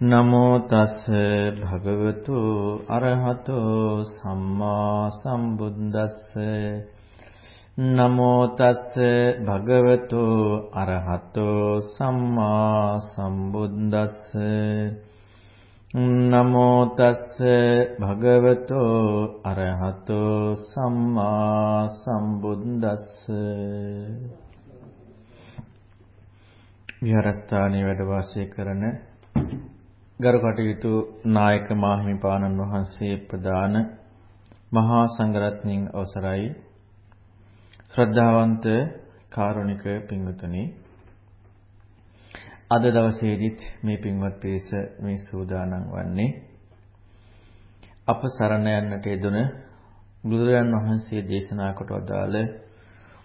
නමෝ තස් භගවතු අරහතෝ සම්මා සම්බුද්දස්ස. නමෝ තස් භගවතු අරහතෝ සම්මා සම්බුද්දස්ස. නමෝ තස් භගවතු අරහතෝ සම්මා සම්බුද්දස්ස. විහාරස්ථානයේ වැඩ වාසය කරන ගරු කටයුතු නායක මාහිමිපාණන් වහන්සේ ප්‍රදාන මහා සංඝරත්නයන් අවසරයි. ශ්‍රද්ධාවන්ත කාරුණික පින්වතුනි අද දවසේදීත් මේ පින්වත් පිරිස මේ සූදානම් වන්නේ අප සරණ යන්නට යෙදුන බුදුරජාන් වහන්සේ දේශනා කොට වදාළ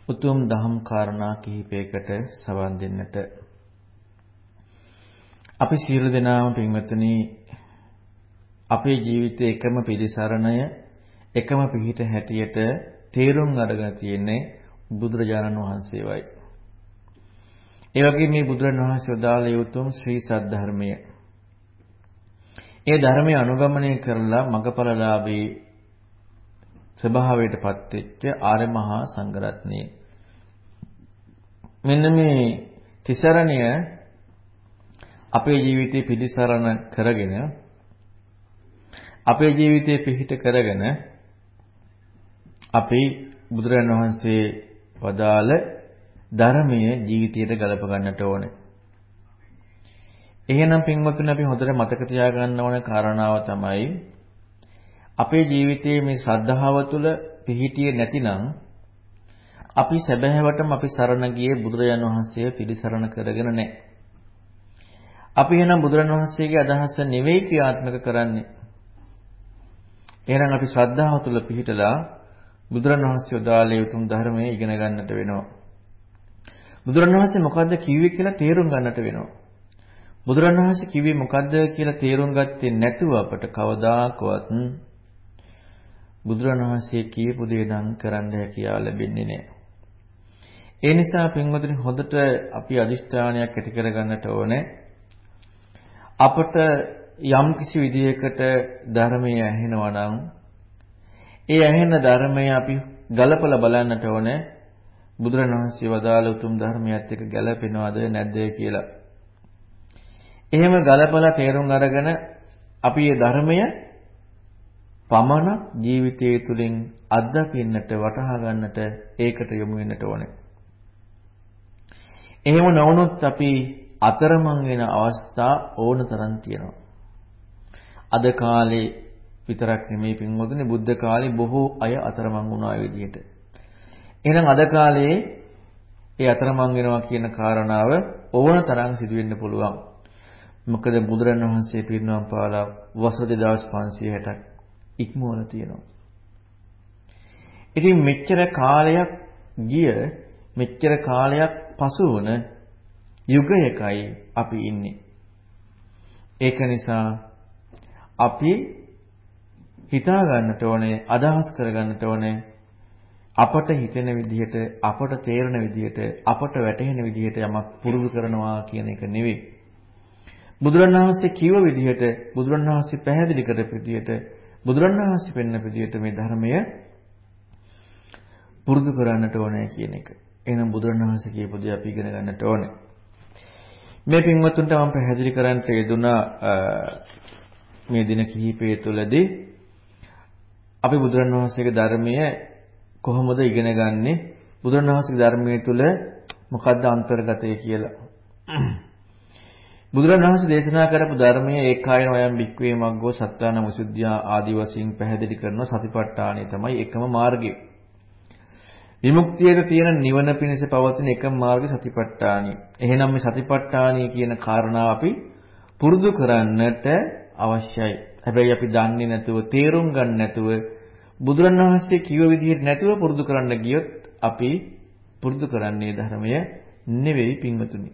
උතුම් දහම් කාරණා කිහිපයකට සවන් දෙන්නට අපි සියලු දෙනාම පින්වත්නි අපේ ජීවිතයේ එකම පිළිසරණය එකම පිහිට හැටියට තේරුම් අරගෙන තියෙන්නේ බුදුරජාණන් වහන්සේවයි. ඒ වගේ මේ බුදුරජාණන් වහන්සේ වදාළ යුතුම් ශ්‍රී සද්ධර්මය. ඒ ධර්මය අනුගමනය කරලා මගපලලාභී ස්වභාවයටපත් වෙච්ච ආර්ය මහා සංඝරත්නය. මෙන්න මේ තිසරණය අපේ ජීවිතේ පිළිසරණ කරගෙන අපේ ජීවිතේ පිහිට කරගෙන අපි බුදුරජාණන් වහන්සේ වදාළ ධර්මය ජීවිතයට ගලප ගන්නට ඕනේ. එහෙනම් පින්වත්නි අපි හොඳට මතක තියාගන්න ඕන කාරණාව තමයි අපේ ජීවිතයේ මේ ශ්‍රද්ධාව තුළ පිහිටියේ නැතිනම් අපි සැබෑවටම අපි සරණ ගියේ බුදුරජාණන් වහන්සේ පිළිසරණ කරගෙන නැහැ. අපි එහෙනම් බුදුරණවහන්සේගේ අදහස නෙවෙයි ක්‍රියාත්මක කරන්නේ. එහෙනම් අපි ශ්‍රද්ධාව තුළ පිහිටලා බුදුරණවහන්සේ උදාලේ උතුම් ධර්මයේ ඉගෙන ගන්නට වෙනවා. බුදුරණවහන්සේ මොකද්ද කිව්වේ කියලා තේරුම් ගන්නට වෙනවා. බුදුරණවහන්සේ කිව්වේ මොකද්ද කියලා තේරුම් ගත්තේ නැතුව අපට කවදාකවත් බුදුරණවහන්සේ කියපු දේ නම් කරන්න හැකියාව ලැබෙන්නේ නැහැ. ඒ නිසා පින්වතුනි හොඳට අපි අදිෂ්ඨානයක් ඇති කරගන්නට ඕනේ. අපට යම් කිසි විදියකට ධර්මය ඇහෙනවා නම් ඒ ඇහෙන ධර්මය අපි ගලපලා බලන්නට ඕනේ බුදුරණවහන්සේ වදාළ උතුම් ධර්මයත් එක්ක ගැලපෙනවද නැද්ද කියලා. එහෙම ගලපලා තේරුම් අරගෙන අපි මේ ධර්මය පමණ ජීවිතයේ තුලින් අත්දකින්නට වටහා ගන්නට ඒකට යොමු වෙන්නට ඕනේ. එහෙම නොවුනොත් අපි අතරමං වෙන අවස්ථා ඕන තරම් තියෙනවා. අද කාලේ විතරක් නෙමෙයි පින්වතුනි බුද්ධ කාලේ බොහෝ අය අතරමං වුණා ඒ විදිහට. එහෙනම් අද කාලේ ඒ අතරමං වෙනවා කියන කාරණාව ඕන තරම් සිදු වෙන්න පුළුවන්. මොකද බුදුරණවහන්සේ පිරිනවම් පාලා වසර 2560ක් ඉක්මවලා තියෙනවා. ඉතින් මෙච්චර කාලයක් ගිය මෙච්චර කාලයක් පසු වුණ යුගයකයි අපි ඉන්නේ. ඒක නිසා අපි හිතා ගන්නට ඕනේ අදහස් කර ගන්නට ඕනේ අපට හිතෙන විදිහට අපට තේරෙන විදිහට අපට වැටහෙන විදිහට යමක් පුරුදු කරනවා කියන එක නෙවෙයි. බුදුරණවහන්සේ කිව්ව විදිහට බුදුරණවහන්සේ පැහැදිලි කරපු විදිහට බුදුරණවහන්සේ පෙන්වන විදිහට මේ ධර්මය පුරුදු කරන්නට ඕනේ කියන එක. එහෙනම් බුදුරණවහන්සේ කියපු දේ අපි ඉගෙන ගන්නට ඕනේ. මේ පින්වත්තුන්ට මම පැහැදිලි කරන්න යෙදුනා මේ දින කිහිපය තුළදී අපි බුදුරණවහන්සේගේ ධර්මය කොහොමද ඉගෙන ගන්නෙ බුදුරණවහන්සේගේ ධර්මයේ තුල මොකද්ද අන්තර්ගතය කියලා බුදුරණවහන්සේ දේශනා කරපු ධර්මයේ ඒකායන වයම් වික්වේ මග්ගෝ සත්‍යාන මුසුද්ධියා ආදි වශයෙන් පැහැදිලි කරන සතිපට්ඨානය තමයි එකම මාර්ගය. විමුක්තියට තියෙන නිවන පිණිස පවතින එකම මාර්ගය සතිපට්ඨානිය. එහෙනම් මේ සතිපට්ඨානිය කියන කාරණාව අපි පුරුදු කරන්නට අවශ්‍යයි. හැබැයි අපි දන්නේ නැතුව තේරුම් ගන්න නැතුව බුදුරණවහන්සේ කිව්ව විදිහට නැතුව පුරුදු කරන්න ගියොත් අපි පුරුදු කරන්නේ ධර්මය නෙවෙයි පින්වතුනි.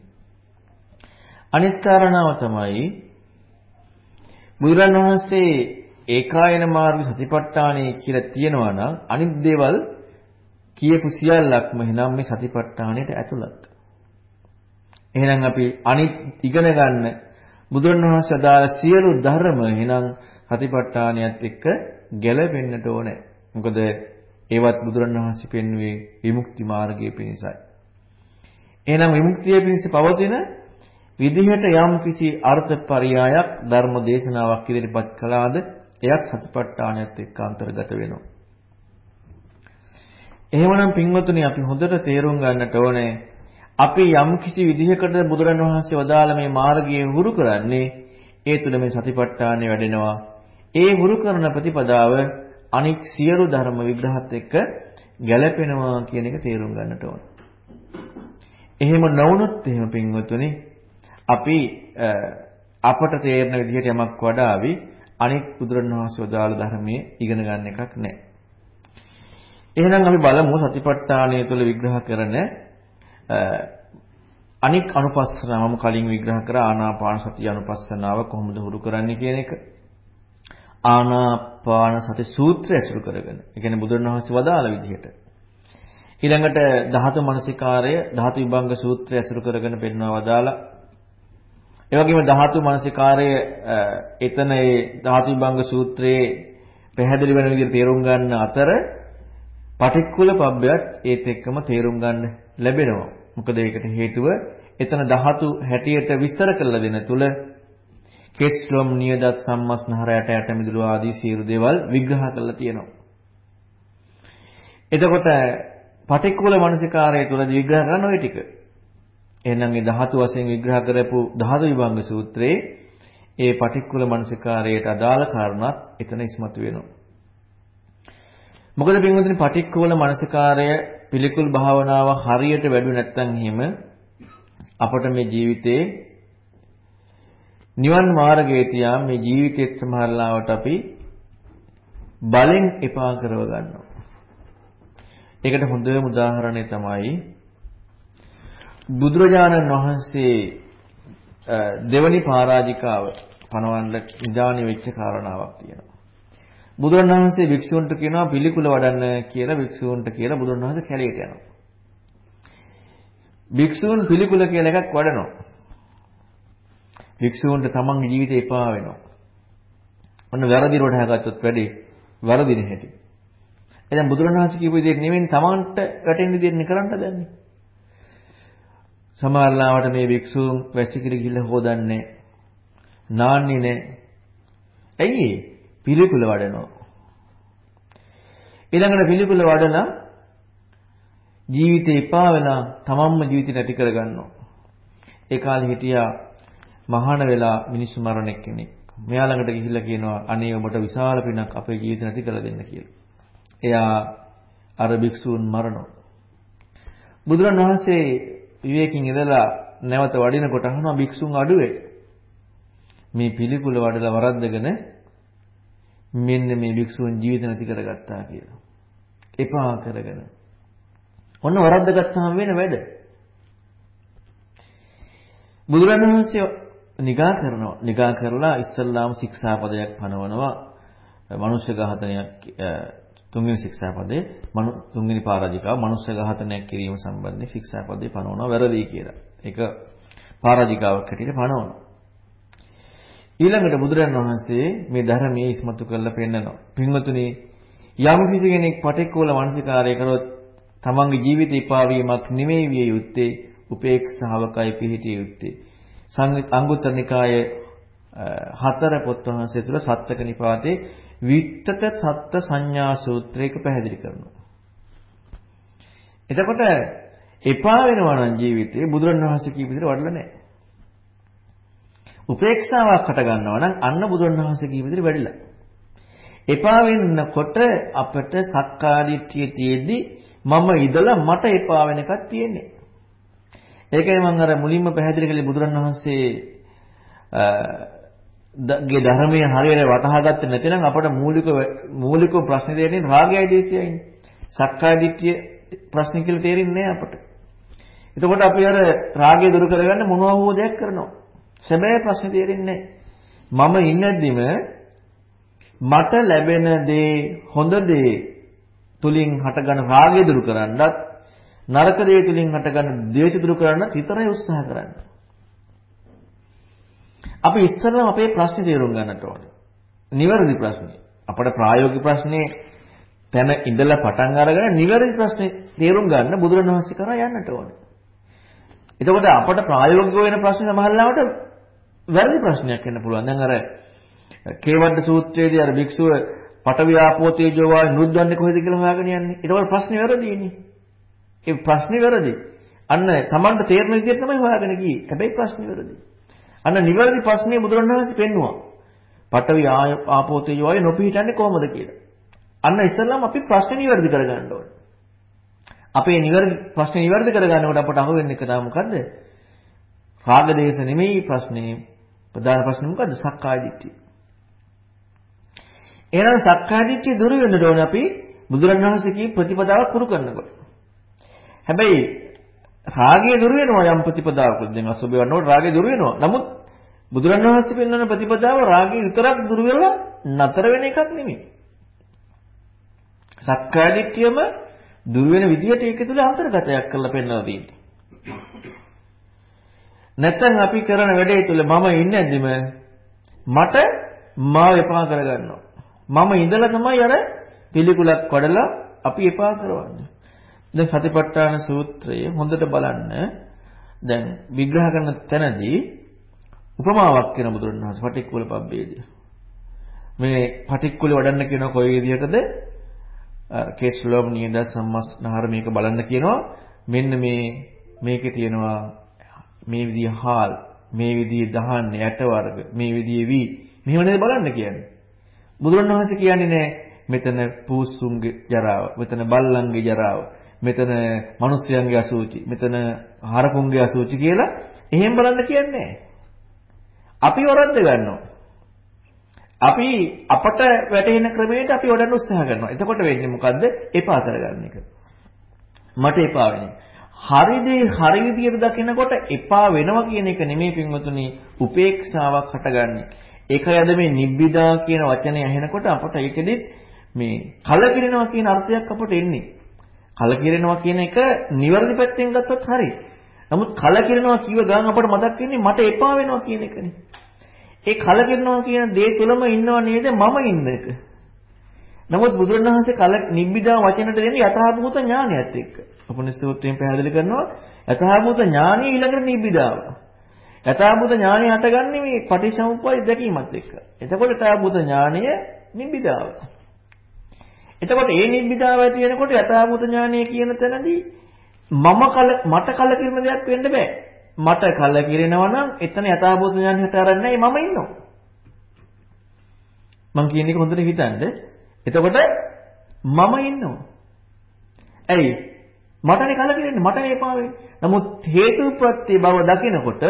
අනිත් කාරණාව තමයි බුදුරණවහන්සේ ඒකායන මාර්ග සතිපට්ඨානය කියලා තියෙනවා නම් අනිත් දේවල් කියපු සියල්ලක්ම එහෙනම් මේ සතිපට්ඨානයට ඇතුළත්. එහෙනම් අපි අනිත් ඉගෙන ගන්න බුදුරණවහන්සේ අදාළ සියලු ධර්ම එහෙනම් සතිපට්ඨානියත් එක්ක ගැලපෙන්නට ඕනේ. මොකද ඒවත් බුදුරණවහන්සේ පෙන්වුවේ විමුක්ති මාර්ගයේ පිණිසයි. එහෙනම් විමුක්තිය පිණිස පවතින විදිහට යම් කිසි අර්ථ පරයයක් ධර්ම දේශනාවක් ඉදිරිපත් කළාද එයත් සතිපට්ඨානයත් එක්ක අන්තර්ගත වෙනවා. එහෙමනම් පින්වතුනි අපි හොඳට තේරුම් ගන්නට ඕනේ අපි යම් කිසි විදිහකට බුදුරන් වහන්සේ වදාළ මේ මාර්ගයේ හුරු කරන්නේ ඒ තුළ මේ සතිපට්ඨානය වැඩෙනවා. ඒ හුරු කරන ප්‍රතිපදාව අනික් සියලු ධර්ම විග්‍රහත් එක්ක ගැලපෙනවා කියන එක තේරුම් ගන්නට ඕන. එහෙම නොවුනොත් එහෙම පින්වතුනි අපි අපට තේරෙන විදිහට යමක් වඩාවි අනික් බුදුරණවහන්සේ වදාළ ධර්මයේ ඉගෙන ගන්න එකක් නැහැ. එහෙනම් අපි බලමු සතිපට්ඨානය තුළ විග්‍රහ කරන අනික් අනුපස්සනාව මම කලින් විග්‍රහ කරා ආනාපාන සතිය අනුපස්සනාව කොහොමද හුරු කරන්නේ කියන එක. ආනාපාන සති සූත්‍රය ඇසුරු කරගෙන. ඒ කියන්නේ බුදුරණවහන්සේ වදාළ විදිහට. ඊළඟට ධාතු මනසිකාරය ධාතු විභංග සූත්‍රය ඇසුරු කරගෙන පෙන්වවා වදාලා. ඒ වගේම ධාතු මනසිකාරය එතන ඒ ධාතු විභංග සූත්‍රයේ පැහැදිලි වෙන විදිහට තේරුම් ගන්න අතර පටික්කුල පබ්බයත් ඒත් එක්කම තේරුම් ගන්න ලැබෙනවා. මොකද ඒකට හේතුව එතන ධාතු හැටියට විස්තර කරලා දෙන තුල කෙස්ලොම් නියදත් සම්මස්නහර යට යට මිදුළු ආදී සියලු දේවල් විග්‍රහ කරලා තියෙනවා. එතකොට පටික්කුල මනසිකාරය තුලදී විග්‍රහ කරන ওই ටික. එහෙනම් මේ ධාතු වශයෙන් විග්‍රහ කරපු ධාතු විභංග සූත්‍රයේ ඒ පටික්කුල මනසිකාරයට අදාළ කාරණාත් එතන ඉස්මතු වෙනවා. මොකද පින්වතුනි පටික්කුල මනසිකාරය පිළිකුල් භාවනාව හරියට වැඩු නැත්නම් එහෙම අපට මේ ජීවිතේ නිවන් මාර්ගයේ තියා මේ ජීවිතෙත් සමහරලාවට අපි බලෙන් එපා කරව ගන්නවා. ඒකට හොඳම උදාහරණය තමයි බුදුරජාණන් වහන්සේ දෙවනි පරාජිකාව පනවන්න නිදාණි වෙච්ච කාරණාවක් තියෙනවා. බුදුරණවහන්සේ භික්ෂුන්ට කියනවා පිළිකුල වඩන්න කියලා භික්ෂුන්ට කියලා බුදුරණවහන්සේ කැලේට යනවා. භික්ෂුන් පිළිකුල කියලා එකක් වඩනවා. භික්ෂුන්ට තමන්ගේ ජීවිතේ එපා වෙනවා. ඔන්න වැරදි රොඩ හැගත්තොත් වැඩි වරදින හැටි. එහෙනම් බුදුරණවහන්සේ කියපු විදිහට නෙමෙයි තමන්ට වැටෙන විදිහට කරන්න දන්නේ. සමහරලාවට මේ භික්ෂුන් වැසිකිලි ගිහිල්ලා හොදන්නේ නාන්නේ නැහැ. ඇයි පිළිකුල වඩනවා. ඊළඟට පිළිකුල වඩලා ජීවිතේ එපා වෙලා තමන්ම ජීවිතේ නැති කරගන්නවා. ඒ කාලේ හිටියා මහාන වෙලා මිනිස්සු මරණ කෙනෙක්. මෙයා ළඟට ගිහිල්ලා කියනවා අනේ ඔබට විශාල පිනක් අපේ ජීවිත නැති කරලා දෙන්න කියලා. එයා අර භික්ෂූන් මරනවා. බුදුරණවහන්සේ විවේකයෙන් ඉඳලා නැවත වඩිනකොට අහනවා භික්ෂුන් අඩුවේ. මේ පිළිකුල වඩලා වරද්දගෙන මෙන්න මේ භික්ෂුන් ජීවිත නැති කරගත්තා කියලා. එපා කරගෙන. ඔන්න වරද්ද ගත්තාම වෙන වැඩ. බුදුරජාණන් වහන්සේ නිගා කරනවා. නිගා කරලා ඉස්සල්ලාම ශික්ෂාපදයක් පනවනවා. මනුෂ්‍ය ඝාතනයක් තුන්වෙනි ශික්ෂාපදේ තුන්වෙනි පරාජිකාව මනුෂ්‍ය ඝාතනයක් කිරීම සම්බන්ධයෙන් ශික්ෂාපදේ පනවනවා වැරදි කියලා. ඒක පරාජිකාවක් හැටියට පනවනවා. ඊළඟට බුදුරන් වහන්සේ මේ ධර්මයේ ඉස්මතු කරලා පෙන්නනවා. පින්වතුනි යම් කිසි කෙනෙක් පටික්කුල මානසිකාරය කරොත් තමන්ගේ ජීවිත ඉපාවීමක් නෙමෙයි විය යුත්තේ උපේක්ෂාවකයි පිහිටිය යුත්තේ. අංගුත්තර නිකායේ හතර පොත් වහන්සේ තුල සත්තක නිපාතේ විත්තක සත්ත්‍ය සංඥා සූත්‍රයක පැහැදිලි කරනවා. එතකොට එපා වෙනවා නම් ජීවිතේ බුදුරණවහන්සේ කියපු විදිහට වඩලා නැහැ. උපේක්ෂාවක් හට ගන්නවා නම් අන්න බුදුරණවහන්සේ කියපු විදිහට වැඩිලා. එපා වෙන්නකොට අපිට සක්කාදිට්ඨිය තියේදී මම ඉදලා මට එපා වෙන එකක් තියෙන්නේ. ඒකයි මම අර මුලින්ම පැහැදිලි කළේ බුදුරණවහන්සේ ගේ ධර්මයේ හරියට වටහා ගත්තේ නැතිනම් අපට මූලික මූලික ප්‍රශ්නේ තේරෙන්නේ රාගයයි දේශයයි. සක්කාය දිට්ඨිය ප්‍රශ්නේ කියලා තේරෙන්නේ නැහැ අපට. එතකොට අපි අර රාගය දුරු කරගන්න මොනවා හෝ දෙයක් කරනවා. සැබෑ ප්‍රශ්නේ තේරෙන්නේ මම ඉන්නදිම මට ලැබෙන දේ හොඳ දේ තුලින් හටගන්න රාගය දුරු කරන්නත් නරක දේ තුලින් හටගන්න ද්වේෂ දුරු කරන්නත් විතරයි උත්සාහ කරන්නේ. අපි ඉස්සරහම අපේ ප්‍රශ්නේ තේරුම් ගන්නට ඕනේ. නිවැරදි ප්‍රශ්නේ. අපේ ප්‍රායෝගික ප්‍රශ්නේ තැන ඉඳලා පටන් අරගෙන නිවැරදි ප්‍රශ්නේ තේරුම් ගන්න බුදුරණවහන්සේ කරා යන්නට ඕනේ. එතකොට අපට ප්‍රායෝගික වෙන ප්‍රශ්නේ සමහරවිට වැරදි ප්‍රශ්නයක් වෙන්න පුළුවන්. දැන් අර කේවද්ද සූත්‍රයේදී අර භික්ෂුව පඨවි ආපෝ තේජෝ වායු නිරුද්ධන්නේ කොහෙද කියලා හොයාගෙන යන්නේ. ඒතකොට ප්‍රශ්නේ වැරදිනේ. ඒ ප්‍රශ්නේ වැරදි. අන්න Tamanට තේරෙන විදිහට තමයි හොයාගෙන ගියේ. හැබැයි ප්‍රශ්නේ වැරදි. අන්න නිවැරදි ප්‍රශ්නේ බුදුරණවහන්සේ පෙන්නවා. පඨවි ආපෝ තේජෝ වායු නොපිහිටන්නේ කොහොමද කියලා. අන්න ඉස්සෙල්ලාම අපි ප්‍රශ්නේ නිවැරදි කරගන්න ඕනේ. අපේ නිවැරදි ප්‍රශ්නේ නිවැරදි කරගන්නකොට අපට අහු වෙන්නේ කතාව මොකද්ද? රාග දේශ නෙමෙයි ප්‍රශ්නේ. ප්‍රධාන ප්‍රශ්නේ මොකද්ද? සක්කාය දිට්ඨිය. එහෙනම් සක්කාය දිට්ඨිය දුරු වෙන්න ඕනේ අපි බුදුරණවහන්සේ කී ප්‍රතිපදාව කුරු කරනකොට. හැබැයි රාගය දුරු වෙනවා යම් ප්‍රතිපදාවකද දැන් අසුබේ වන්නකොට රාගය දුරු වෙනවා. නමුත් බුදුරණවහන්සේ පෙන්වන ප්‍රතිපදාව රාගය විතරක් දුරු වෙලා නතර වෙන එකක් නෙමෙයි. සක්කාය දිට්ඨියම දුරු වෙන විදිහට ඒක තුල අන්තර්ගතයක් කරලා පෙන්වලා තියෙනවා. නැත්නම් අපි කරන වැඩේ තුල මම ඉන්නේ නැද්දිම මට මාව එපා කරගන්නවා. මම ඉඳලා තමයි අර පිළිකුලක් වඩලා අපි එපා කරවන්නේ. දැන් සතිපට්ඨාන සූත්‍රය හොඳට බලන්න. දැන් විග්‍රහ කරන තැනදී උපමාවක් කියන බුදුරණවහන්සේ පටික්කුල පබ්බේදී. මේ පටික්කුල වඩන්න කියන කොයි විදිහටද? කේස්ලොම් නියද සම්මස්නහර මේක බලන්න කියනවා. මෙන්න මේ මේකේ තියෙනවා මේ විදිහ හාල්, මේ විදිහ දහන්න යට වර්ග, මේ විදිහ වී. මෙහෙම නේද බලන්න කියන්නේ. බුදුරණවහන්සේ කියන්නේ නෑ මෙතන පූස්සුන්ගේ ජරාව, මෙතන බල්ලන්ගේ ජරාව, මෙතන මිනිස්යන්ගේ අසුචි, මෙතන හරකුන්ගේ අසුචි කියලා එහෙම බලන්න කියන්නේ අපි වරද්ද ගන්නවා. අපි අපට වැටෙන ක්‍රමයට අපි වඩන්න උත්සාහ කරනවා. එතකොට වෙන්නේ මොකද්ද? එපා කරගන්න එක. මට එපා වෙන්නේ. හරි දේ හරි විදියට දකිනකොට එපා වෙනවා කියන එක නෙමෙයි පින්වතුනි උපේක්ෂාවක් හටගන්නේ. ඒකයි අද මේ නිබ්බිදා කියන වචනේ ඇහෙනකොට අපට ඒකෙදිත් මේ කලකිරෙනවා කියන අර්ථයක් අපට එන්නේ. කලකිරෙනවා කියන එක නිවැරදි පැත්තෙන් ගත්තොත් හරි. නමුත් කලකිරෙනවා කියව ගමන් අපට මතක් වෙන්නේ මට එපා වෙනවා කියන එකනේ. ඒ කලකිරෙනවා කියන දේ තුලම ඉන්නව නේද මම ඉන්න එක. නමුත් බුදුරණවහන්සේ කල නිබ්බිදා වචනට දෙන්නේ යථාභූත ඥානයත් එක්ක. උපනිෂදෝත්‍රයෙන් පැහැදිලි කරනවා යථාභූත ඥානය ඊළඟට නිබ්බිදාව. යථාභූත ඥානය හටගන්නේ මේ පටිච්චසමුප්පාද දැකීමත් එක්ක. එතකොට යථාභූත ඥානය නිබ්බිදාව. එතකොට ඒ නිබ්බිදාව ඇති වෙනකොට යථාභූත ඥානය කියන තැනදී මම කල මට කලකිරෙන දෙයක් වෙන්න බෑ. මට කලකිරෙනවා නම් එතන යථාභූත ඥානය හතරන්නේ මම ඉන්නවා. මං කියන එක හොඳට හිතන්න. එතකොට මම ඉන්නවා. ඇයි? මටනේ කලකිරෙන්නේ මටනේ එපා වෙන්නේ. නමුත් හේතුප්‍රත්‍ය බව දකිනකොට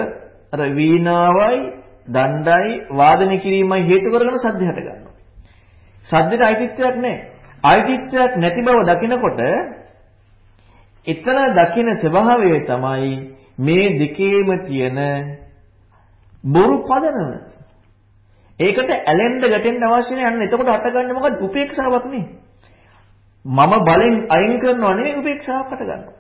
අර වීණාවයි දණ්ඩයි වාදනය කිරීමයි හේතු කරගෙන සද්ද හට ගන්නවා. සද්දට අයිතිත්වයක් නැහැ. අයිතිත්වයක් නැති බව දකිනකොට එතන දකින ස්වභාවය තමයි මේ දෙකේම තියෙන බොරු පදනම. ඒකට ඇලෙන්න ගැටෙන්න අවශ්‍ය නැහැ. අන්න එතකොට හටගන්නේ මොකද? උපේක්ෂාවක් නේ. මම බලෙන් අයින් කරනවා නෙවෙයි උපේක්ෂාවක් හටගන්නවා.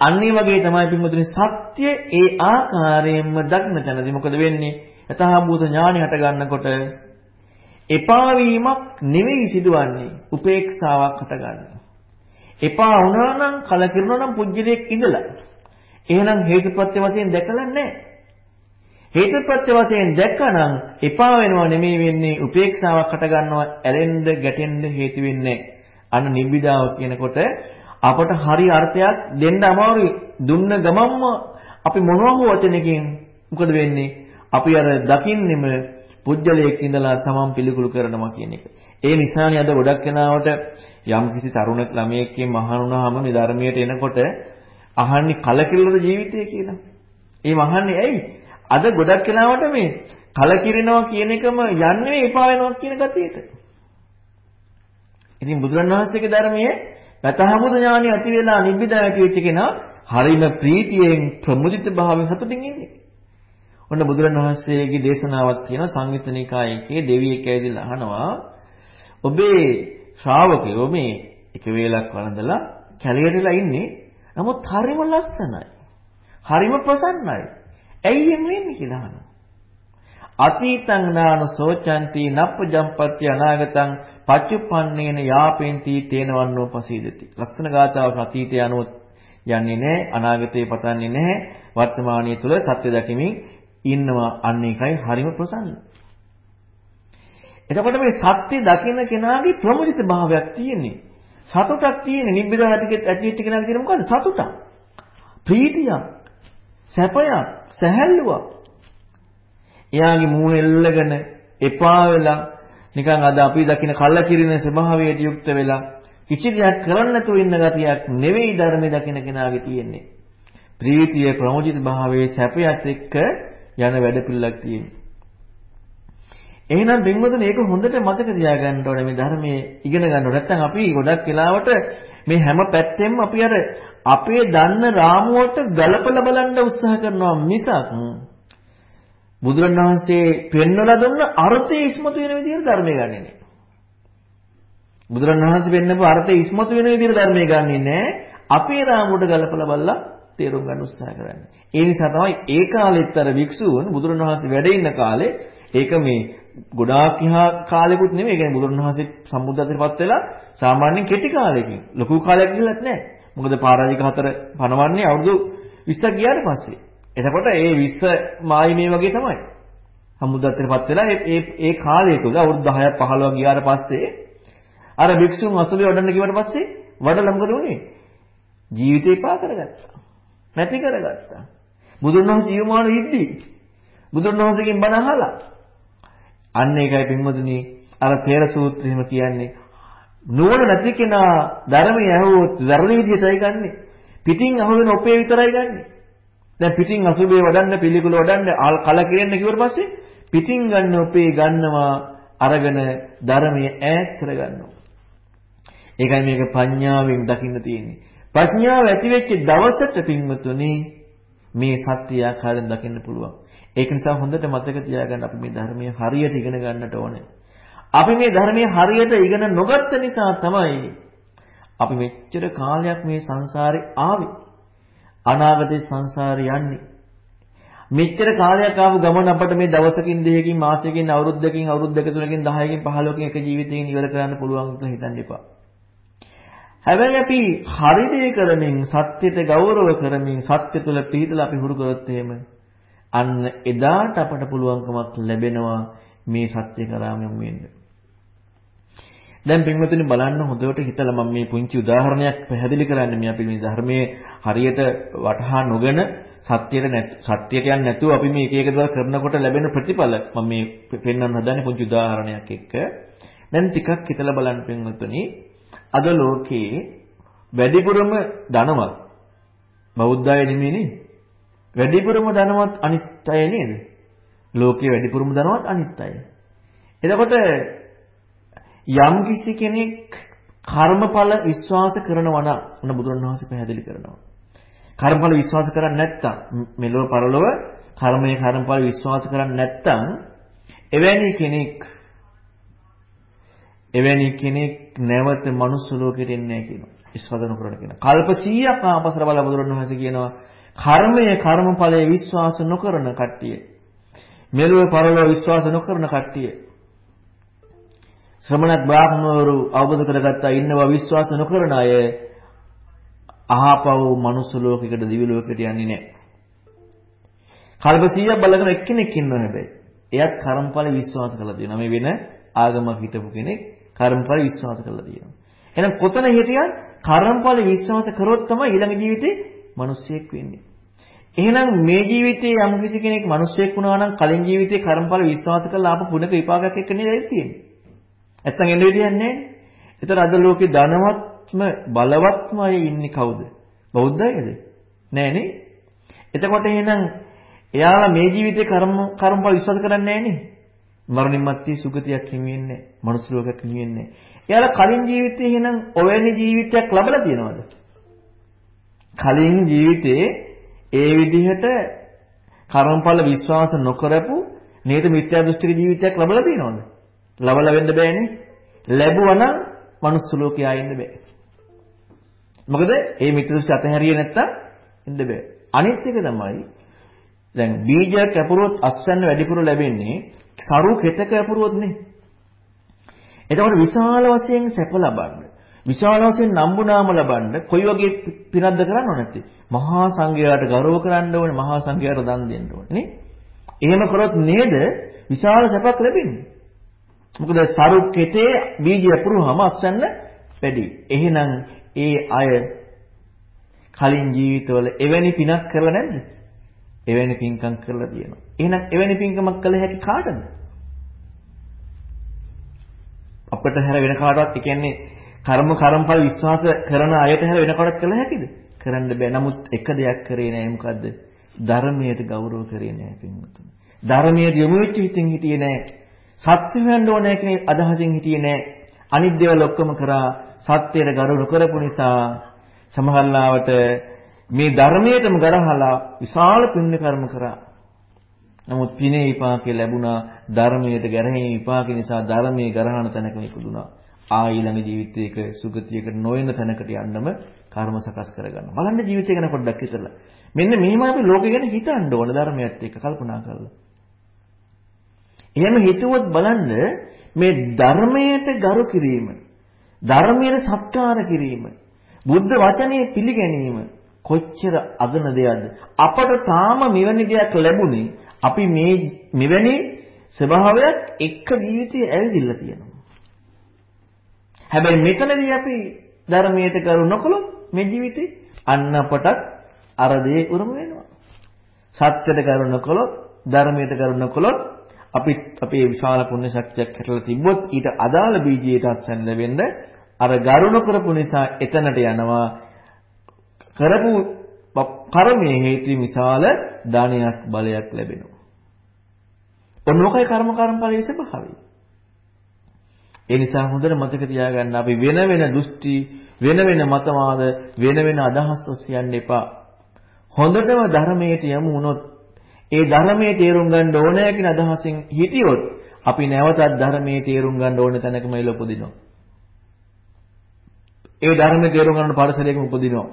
අන්න ඒ වගේ තමයි පින්වතුනි සත්‍ය ඒ ආකාරයෙන්ම දක්න තැනදී මොකද වෙන්නේ? යථාභූත ඥානය හට ගන්නකොට එපා වීමක් නෙවෙයි සිදුවන්නේ උපේක්ෂාවක් හටගන්නේ. එපා වුණා නම් කලකිරුණා නම් පුජ්‍යලයක් ඉඳලා. එහෙනම් හේතුප්‍රත්‍ය වශයෙන් දැකලා නැහැ. හේතුප්‍රත්‍ය වශයෙන් දැක්කනම් එපා වෙනව නෙමෙයි වෙන්නේ උපේක්ෂාවක් හටගන්නවා ඇලෙන්න ගැටෙන්න හේතු වෙන්නේ අන්න නිබ්බිදාව කියනකොට අපට හරි අර්ථයක් දෙන්න අමාරුයි. දුන්න ගමන්ම අපි මොනවා හෝ වචනකින් මොකද වෙන්නේ? අපි අර දකින්නෙම පුජ්‍යලයක් ඉඳලා තමන් පිළිකුල් කරනවා කියන එක. ඒ නිසානේ අද ගොඩක් කෙනාවට යම් කිසි තරුණ ළමයෙක්ගේ මහණුනහම මේ ධර්මයට එනකොට අහන්නේ කලකිරලද ජීවිතය කියලා. ඒ මහන්නේ ඇයි? අද ගොඩක් කෙනාවට මේ කලකිරෙනවා කියන එකම යන්නේ එපා වෙනවා කියන ගතියට. ඉතින් බුදුරණවහන්සේගේ ධර්මයේ යතහමුද ඥානෙ ඇති වෙලා නිබ්බිදා ඇති වෙච්ච කෙනා හරිම ප්‍රීතියෙන් ප්‍රමුදිත භාවයෙන් සතුටින් ඉන්නේ. ඔන්න බුදුරණවහන්සේගේ දේශනාවක් තියෙනවා සංයුත්ත නිකායේ දෙවියෙක් ඇවිදලා අහනවා ඔබේ ශ්‍රාවකයෝ මේ එක වේලක් වළඳලා කැලේටලා ඉන්නේ නමුත් හරිම ලස්සනයි. හරිම ප්‍රසන්නයි. ඇයි එහෙම වෙන්නේ කියලා අහනවා. අතීතං නාන සෝචಂತಿ නප්පජම්පත්ති අනාගතං පච්චුප්පන්නේන යාපෙන්ති තේනවන්නෝ පසීදති. ලස්සන ගාතාවක් අතීතය අනුව යන්නේ නැහැ අනාගතේ පතන්නේ නැහැ වර්තමානයේ තුල සත්‍ය දකිමින් ඉන්නවා අන්න එකයි හරිම ප්‍රසන්න. එතකොට මේ සත්‍ය දකින කෙනාගේ ප්‍රමුදිත භාවයක් තියෙන්නේ. සතුටක් තියෙන්නේ නිබ්බිදා ඇතිකෙත් ඇතිවෙච්ච කෙනාගේ තියෙන මොකද්ද? සතුටක්. ප්‍රීතියක්. සැපයක්. සැහැල්ලුවක්. එයාගේ මූණ එල්ලගෙන එපා වෙලා නිකන් අද අපි දකින කල්ලාකිරින ස්වභාවයට යුක්ත වෙලා කිසි දෙයක් කරන්න නැතුව ඉන්න ගතියක් නෙවෙයි ධර්මයේ දකින කෙනාගේ තියෙන්නේ. ප්‍රීතිය ප්‍රමුජිත භාවයේ සැපයත් එක්ක යන වැඩ පිළිලක් තියෙන්නේ. එහෙනම් බින්වතුනි ඒක හොඳට මතක තියාගන්න ඕනේ මේ ධර්මයේ ඉගෙන ගන්න ඕනේ. නැත්නම් අපි ගොඩක් වෙලාවට මේ හැම පැත්තෙම අපි අර අපේ දන්න රාමුවට ගලපලා බලන්න උත්සාහ කරනවා මිසක් බුදුරණවහන්සේ පෙන්වලා දුන්න අර්ථය ඉස්මතු වෙන විදිහට ධර්මය ගන්නෙ නෑ. බුදුරණවහන්සේ පෙන්නපු අර්ථය ඉස්මතු වෙන විදිහට ධර්මය ගන්නෙ නෑ. අපේ රාමුවට ගලපලා බලලා තේරුම් ගන්න උත්සාහ කරන්නේ. ඒ නිසා තමයි ඒ කාලෙත් අර වික්ෂූන් බුදුරණවහන්සේ වැඩ ඉන්න කාලේ ඒක මේ ගොඩාක් ඉහා කාලෙකුත් නෙමෙයි. ඒ කියන්නේ බුදුරණවහන්සේ සම්බුද්ධත්වයටපත් වෙලා සාමාන්‍යයෙන් කෙටි කාලෙකින් ලොකු කාලයක් ගිහලත් නැහැ. මොකද පරාජික හතර පනවන්නේ අවුරුදු 20ක් ගියාට පස්සේ. එතකොට ඒ 20 මායි මේ වගේ තමයි. සම්බුද්ධත්වයටපත් වෙලා ඒ ඒ කාලය තුල අවුරුදු 10ක් 15ක් ගියාට පස්සේ අර භික්ෂුන් අසුබේ වඩන්න කිව්වට පස්සේ වඩලා මොකද වුනේ? ජීවිතේ පා කරගත්තා. නැති කරගත්තා. බුදුන් වහන්සේ ජීවමාන ඉද්දී බුදුන් වහන්සේගෙන් බණ අහලා අන්න ඒකයි පින්වතුනි අර තේර සූත්‍රෙම කියන්නේ නුවණ නැති කෙනා ධර්මය ඇහුවොත් වැරදි විදිහටයි ගන්නෙ. පිටින් අහගෙන ඔපේ විතරයි ගන්නෙ. දැන් පිටින් අසුබේ වඩන්න පිළිකුල වඩන්න කල කිරෙන්න කිව්වට පස්සේ පිටින් ගන්න ඔපේ ගන්නවා අරගෙන ධර්මය ඈත් කරගන්නවා. ඒකයි මේක ප්‍රඥාවෙන් දකින්න තියෙන්නේ. ප්‍රඥාව ඇති වෙච්ච දවසට පින්වතුනි මේ සත්‍ය ආකාරයෙන් දකින්න පුළුවන්. ඒක නිසා හොඳට මතක තියාගන්න අපි මේ ධර්මයේ හරියට ඉගෙන ගන්නට ඕනේ. අපි මේ ධර්මයේ හරියට ඉගෙන නොගත්ත නිසා තමයි අපි මෙච්චර කාලයක් මේ සංසාරේ ආවේ. අනාගතේ සංසාරේ යන්නේ. මෙච්චර කාලයක් ආපු ගමන අපට මේ දවසකින් දෙකකින් මාසයකින් අවුරුද්දකින් අවුරුදු දෙක තුනකින් 10කින් 15කින් එක ජීවිතයකින් ඉවර කරන්න පුළුවන් කියලා හිතන්න එපා. හැබැයි අපි හරි දේ කරමින් සත්‍යයට ගෞරව කරමින් සත්‍ය තුළ පිහිටලා අපි හුරු කරොත් එහෙම අන්න එදාට අපට පුළුවන්කමක් ලැබෙනවා මේ සත්‍ය කරාම යමු වෙන්න. දැන් පින්වතුනි බලන්න හොඳට හිතලා මම මේ පුංචි උදාහරණයක් පැහැදිලි කරන්න මේ අපි මේ ධර්මයේ හරියට වටහා නොගෙන සත්‍යයට සත්‍යයට යන්නේ නැතුව අපි මේ එක එක දේවල් කරනකොට ලැබෙන ප්‍රතිඵල මම මේ පෙන්වන්න හදන්නේ පුංචි උදාහරණයක් එක්ක. දැන් ටිකක් හිතලා බලන්න පින්වතුනි අද ලෝකේ වැඩිපුරම ධනවත් බෞද්ධ අය නෙමෙයිනේ. වැඩිපුරම ධනවත් අනිත් අය නේද? ලෝකේ වැඩිපුරම ධනවත් අනිත් අය. එතකොට යම් කිසි කෙනෙක් කර්මඵල විශ්වාස කරනවා නම් උන බුදුරණවහන්සේ පැහැදිලි කරනවා. කර්මඵල විශ්වාස කරන්නේ නැත්තම් මෙලොව පරලොව කර්මයේ කර්මඵල විශ්වාස කරන්නේ නැත්තම් එවැනි කෙනෙක් එවැනි කෙනෙක් නැවත මනුස්ස ලෝකෙට එන්නේ නැහැ කියනවා. විශ්වාස නොකරන කෙනා. කල්ප 100ක් ආපසර බල බුදුරණවහන්සේ කියනවා කර්මය කර්මඵලයේ විශ්වාස නොකරන කට්ටිය. මෙලොව පරලොව විශ්වාස නොකරන කට්ටිය. ශ්‍රමණක් බ්‍රාහ්මණවරු අවබෝධ කරගත්තා ඉන්නවා විශ්වාස නොකරන අය අහපව මනුස්ස ලෝකයකට දිවි ලෝකයකට යන්නේ නැහැ. කල්ප 100ක් බලගෙන එක්කෙනෙක් ඉන්නවා හැබැයි. එයත් කර්මඵල විශ්වාස කරලා තියෙනවා. මේ වෙන ආගමක් හිටපු කෙනෙක් කර්මඵල විශ්වාස කරලා තියෙනවා. එහෙනම් කොතන හිටියත් කර්මඵල විශ්වාස කරොත් තමයි ඊළඟ ජීවිතේ මිනිස්සෙක් වෙන්නේ. එහෙනම් මේ ජීවිතේ යම් කිසි කෙනෙක් මිනිස්සෙක් වුණා නම් කලින් ජීවිතේ කර්මඵල විශ්වාස කරලා ආපු පුණක විපාකයක් එක්ක නේද තියෙන්නේ. නැත්තම් එන්න විදියක් නැහැ. ඒතර අද ලෝකේ ධනවත්ම බලවත්ම අය ඉන්නේ කවුද? බෞද්ධයද? නෑනේ. එතකොට එහෙනම් එයාලා මේ ජීවිතේ කර්ම කර්මඵල විශ්වාස කරන්නේ නෑනේ. මරණින් මත්තේ සුගතියක් හිමි වෙන්නේ නැහැ. මනුස්ස ලෝකයක් හිමි වෙන්නේ නැහැ. එයාලා කලින් ජීවිතේ එහෙනම් ඔවැනි ජීවිතයක් ලබලා තියෙනවද? කලින් ජීවිතේ ඒ විදිහට කර්මඵල විශ්වාස නොකරපු නේද මිත්‍යා දෘෂ්ටික ජීවිතයක් ලබලා තියෙනවද? ලබලා වෙන්න බෑනේ. ලැබුවා නම් මනුස්ස ලෝකේ ආයෙන්න බෑ. මොකද ඒ මිත්‍යා දෘෂ්ටි අතහැරියේ නැත්තම් ඉන්න බෑ. අනිත් එක තමයි දැන් බීජයක් කැපුරොත් අස්වැන්න වැඩිපුර ලැබෙන්නේ සරු කෙතක කැපුරොත් නේ. එතකොට විශාල වශයෙන් සැප ලබන්න, විශාල වශයෙන් නම්බුනාම ලබන්න කොයි වගේ පිනක්ද කරන්න ඕනේ නැත්තේ? මහා සංඝයාට ගෞරව කරන්න ඕනේ, මහා සංඝයාට දන් දෙන්න ඕනේ නේ. එහෙම කරොත් නේද විශාල සැපක් ලැබෙන්නේ. මොකද සරු කෙතේ බීජය පුරුවම අස්වැන්න වැඩි. එහෙනම් ඒ අය කලින් ජීවිතවල එවැනි පිනක් කරලා නැද්ද? එවැනි පින්කම් කරලා තියෙනවා. එහෙනම් එවැනි පින්කමක් කළ හැකි කාටද? අපිට හැර වෙන කාටවත් ඒ කියන්නේ කර්ම කර්මඵල විශ්වාස කරන අයට හැර වෙන කාටවත් කළ හැකිද? කරන්න බෑ. නමුත් එක දෙයක් කරේ නෑ මොකද්ද? ධර්මයට ගෞරව කරේ නෑ පින්වතුනි. ධර්මයට යොමු වෙච්ච හිතින් හිටියේ නෑ. සත්‍ය හොයන්න ඕනේ කියන අදහසින් හිටියේ නෑ. අනිත් දේවල් ඔක්කොම කරා සත්‍යයට ගරු කරපු නිසා සමහරලාවට මේ ධර්මයටම ගරහලා විශාල පුණ්‍ය කර්ම කරා. නමුත් පිනේ විපාකේ ලැබුණා ධර්මයට ගැරහීමේ විපාක නිසා ධර්මයේ ගරහන තැනක ඉපදුනා. ආ ඊළඟ ජීවිතයක සුගතියකට නොයන තැනකට යන්නම කර්ම සකස් කරගන්න. බලන්න ජීවිතය ගැන පොඩ්ඩක් හිතලා. මෙන්න මෙහිම අපි ලෝකෙ ගැන හිතන්න ඕන ධර්මයත් එක්ක කල්පනා කරලා. එහෙම හිතුවොත් බලන්න මේ ධර්මයට ගරු කිරීම, ධර්මයට සත්කාර කිරීම, බුද්ධ වචනේ පිළිගැනීම කොච්චර අගන දෙයක්ද? අපට තාම මෙවැනි දෙයක් ලැබුණේ අපි මේ මෙවැනි ස්වභාවයක් එක්ක ජීවිතේ ඇවිදින්න තියෙනවා. හැබැයි මෙතනදී අපි ධර්මයට කරු නොකළොත් මේ ජීවිතේ අන්න අපට අර දේ උරුම වෙනවා. සත්‍යයට කරු නොකළොත් ධර්මයට කරු නොකළොත් අපි අපේ විශාල පුණ්‍ය ශක්තියක් හැටලා තිබ්බොත් ඊට අදාළ බීජයට අස්වැන්න වෙන්න අර ගරුණ කරපු නිසා එතනට යනවා කරපු කර්මයේ හේතු විශාල දානයක් බලයක් ලැබෙනවා. ඔන්නෝකයි කර්ම කර්මඵලයේ ස්වභාවය. ඒ නිසා හොඳට මතක තියාගන්න අපි වෙන වෙන දෘෂ්ටි වෙන වෙන මතවාද වෙන වෙන අදහස් ඔස්සේ යන්න එපා. හොඳටම ධර්මයට යමු වුණොත් ඒ ධර්මයේ තේරුම් ගන්න ඕනෑ කියන අදහසින් හිටියොත් අපි නැවතත් ධර්මයේ තේරුම් ගන්න ඕන තැනකම එළ උපදිනවා. ඒ ධර්මයේ තේරුම් ගන්න පරිසරයකම උපදිනවා.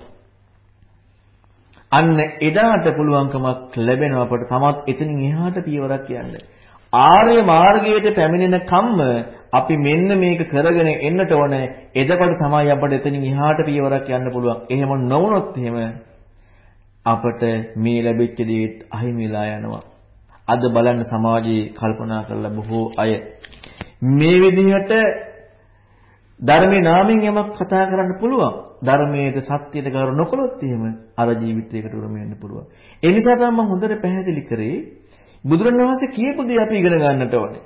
අන්න එදාට පුළුවන්කමක් ලැබෙනවා අපට තමත් එතනින් එහාට පියවරක් යන්න. ආර්ය මාර්ගයට පැමිණෙන කම්ම අපි මෙන්න මේක කරගෙන එන්නට ඕනේ. එතකොට තමයි අපට එතනින් එහාට පියවරක් යන්න පුළුවන්. එහෙම නොවුනොත් එහෙම අපට මේ ලැබිච්ච දේත් අහිමි වෙලා යනවා. අද බලන්න සමාජයේ කල්පනා කරලා බොහෝ අය මේ විදිහට ධර්මයේ නාමයෙන් යමක් කතා කරන්න පුළුවන්. ධර්මයේද සත්‍යයට ගරු නොකළොත් එහෙම අර ජීවිතයකට උරුම වෙන්න පුළුවන්. ඒ නිසා තමයි මම හොඳට පැහැදිලි කරේ බුදුරණවහන්සේ කියපු දේ අපි ඉගෙන ගන්නට ඕනේ.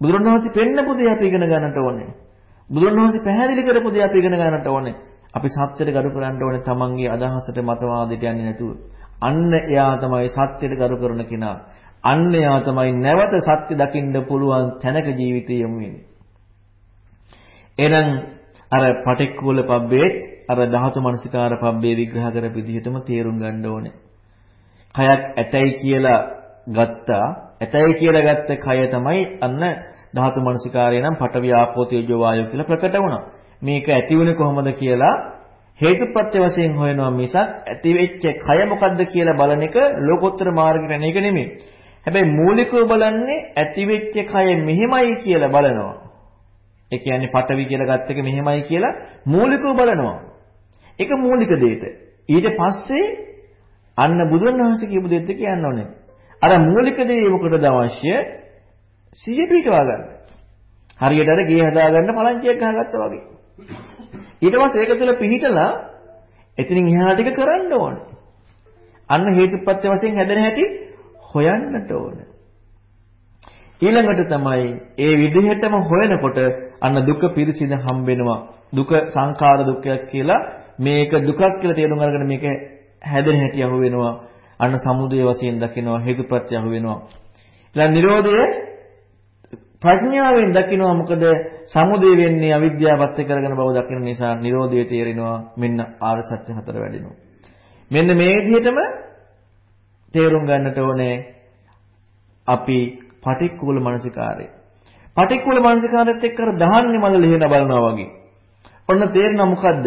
බුදුරණවහන්සේ පෙන්නපු දේ අපි ඉගෙන ගන්නට ඕනේ. බුදුරණවහන්සේ පැහැදිලි කරපු දේ අපි ඉගෙන ගන්නට ඕනේ. අපි සත්‍යයට ගරු කරන්න ඕනේ තමන්ගේ අදහසට මතවාදයට යන්නේ නැතුව. අන්න එයා තමයි සත්‍යයට ගරු කරන කෙනා. අන්න එයා තමයි නැවත සත්‍ය දකින්න පුළුවන් තැනක ජීවිතය යොමු වෙන්නේ. එහෙනම් අර පටික්කුල පබ්බේ අර ධාතු මනසිකාර පබ්බේ විග්‍රහ කරපු විදිහටම තේරුම් ගන්න ඕනේ. කයක් ඇතයි කියලා ගත්තා. ඇතයි කියලා ගත්ත කය තමයි අන්න ධාතු මනසිකාරය නම් පඨවි ආපෝ තේජෝ වායෝ කියලා ප්‍රකට වුණා. මේක ඇති වුණේ කොහොමද කියලා හේතුප්‍රත්‍ය වශයෙන් හොයනවා මිසක් ඇති වෙච්ච කය මොකද්ද කියලා බලන එක ලෝකෝත්තර මාර්ගයට යන එක නෙමෙයි. හැබැයි මූලිකව බලන්නේ ඇති වෙච්ච කය මෙහෙමයි කියලා බලනවා. ඒ කියන්නේ පටවි කියලා ගත්ත එක මෙහෙමයි කියලා මූලිකව බලනවා. ඒක මූලික දෙයට. ඊට පස්සේ අන්න බුදුන් වහන්සේ කියපු දෙයට කියන්න ඕනේ. අර මූලික දේ මොකටද අවශ්‍ය? සිහිය පිටවා ගන්න. හරියට අර ගේ හදාගන්න පලංචියක් ගහගත්තා වගේ. ඊට පස්සේ ඒක තුළ පිහිටලා එතනින් එහාට ටික කරන්න ඕනේ. අන්න හේතුපත්‍ය වශයෙන් හැදෙන හැටි හොයන්නට ඕනේ. ඊළඟට තමයි ඒ විදිහටම හොයනකොට අන්න දුක පිරිසිඳ හම්බෙනවා. දුක සංඛාර දුක්ඛයක් කියලා මේක දුකක් කියලා තේරුම් අරගෙන මේක හැදෙන හැටි අහු වෙනවා. අන්න සමුදය වශයෙන් දකිනවා හේතුප්‍රත්‍ය අහු වෙනවා. ඊළඟ නිරෝධය ප්‍රඥාවෙන් දකිනවා මොකද සමුදය වෙන්නේ අවිද්‍යාවත් කරගෙන බව දකින නිසා නිරෝධය තේරෙනවා මෙන්න ආර්ය සත්‍ය හතර වැඩෙනවා. මෙන්න මේ විදිහටම තේරුම් ගන්නට ඕනේ අපි පටික්කුල මානසිකාරය. පටික්කුල මානසිකාරයත් එක්ක අර දහන්නේ මල ලිහන බලනවා වගේ. ඔන්න තේරෙනවා මොකද්ද?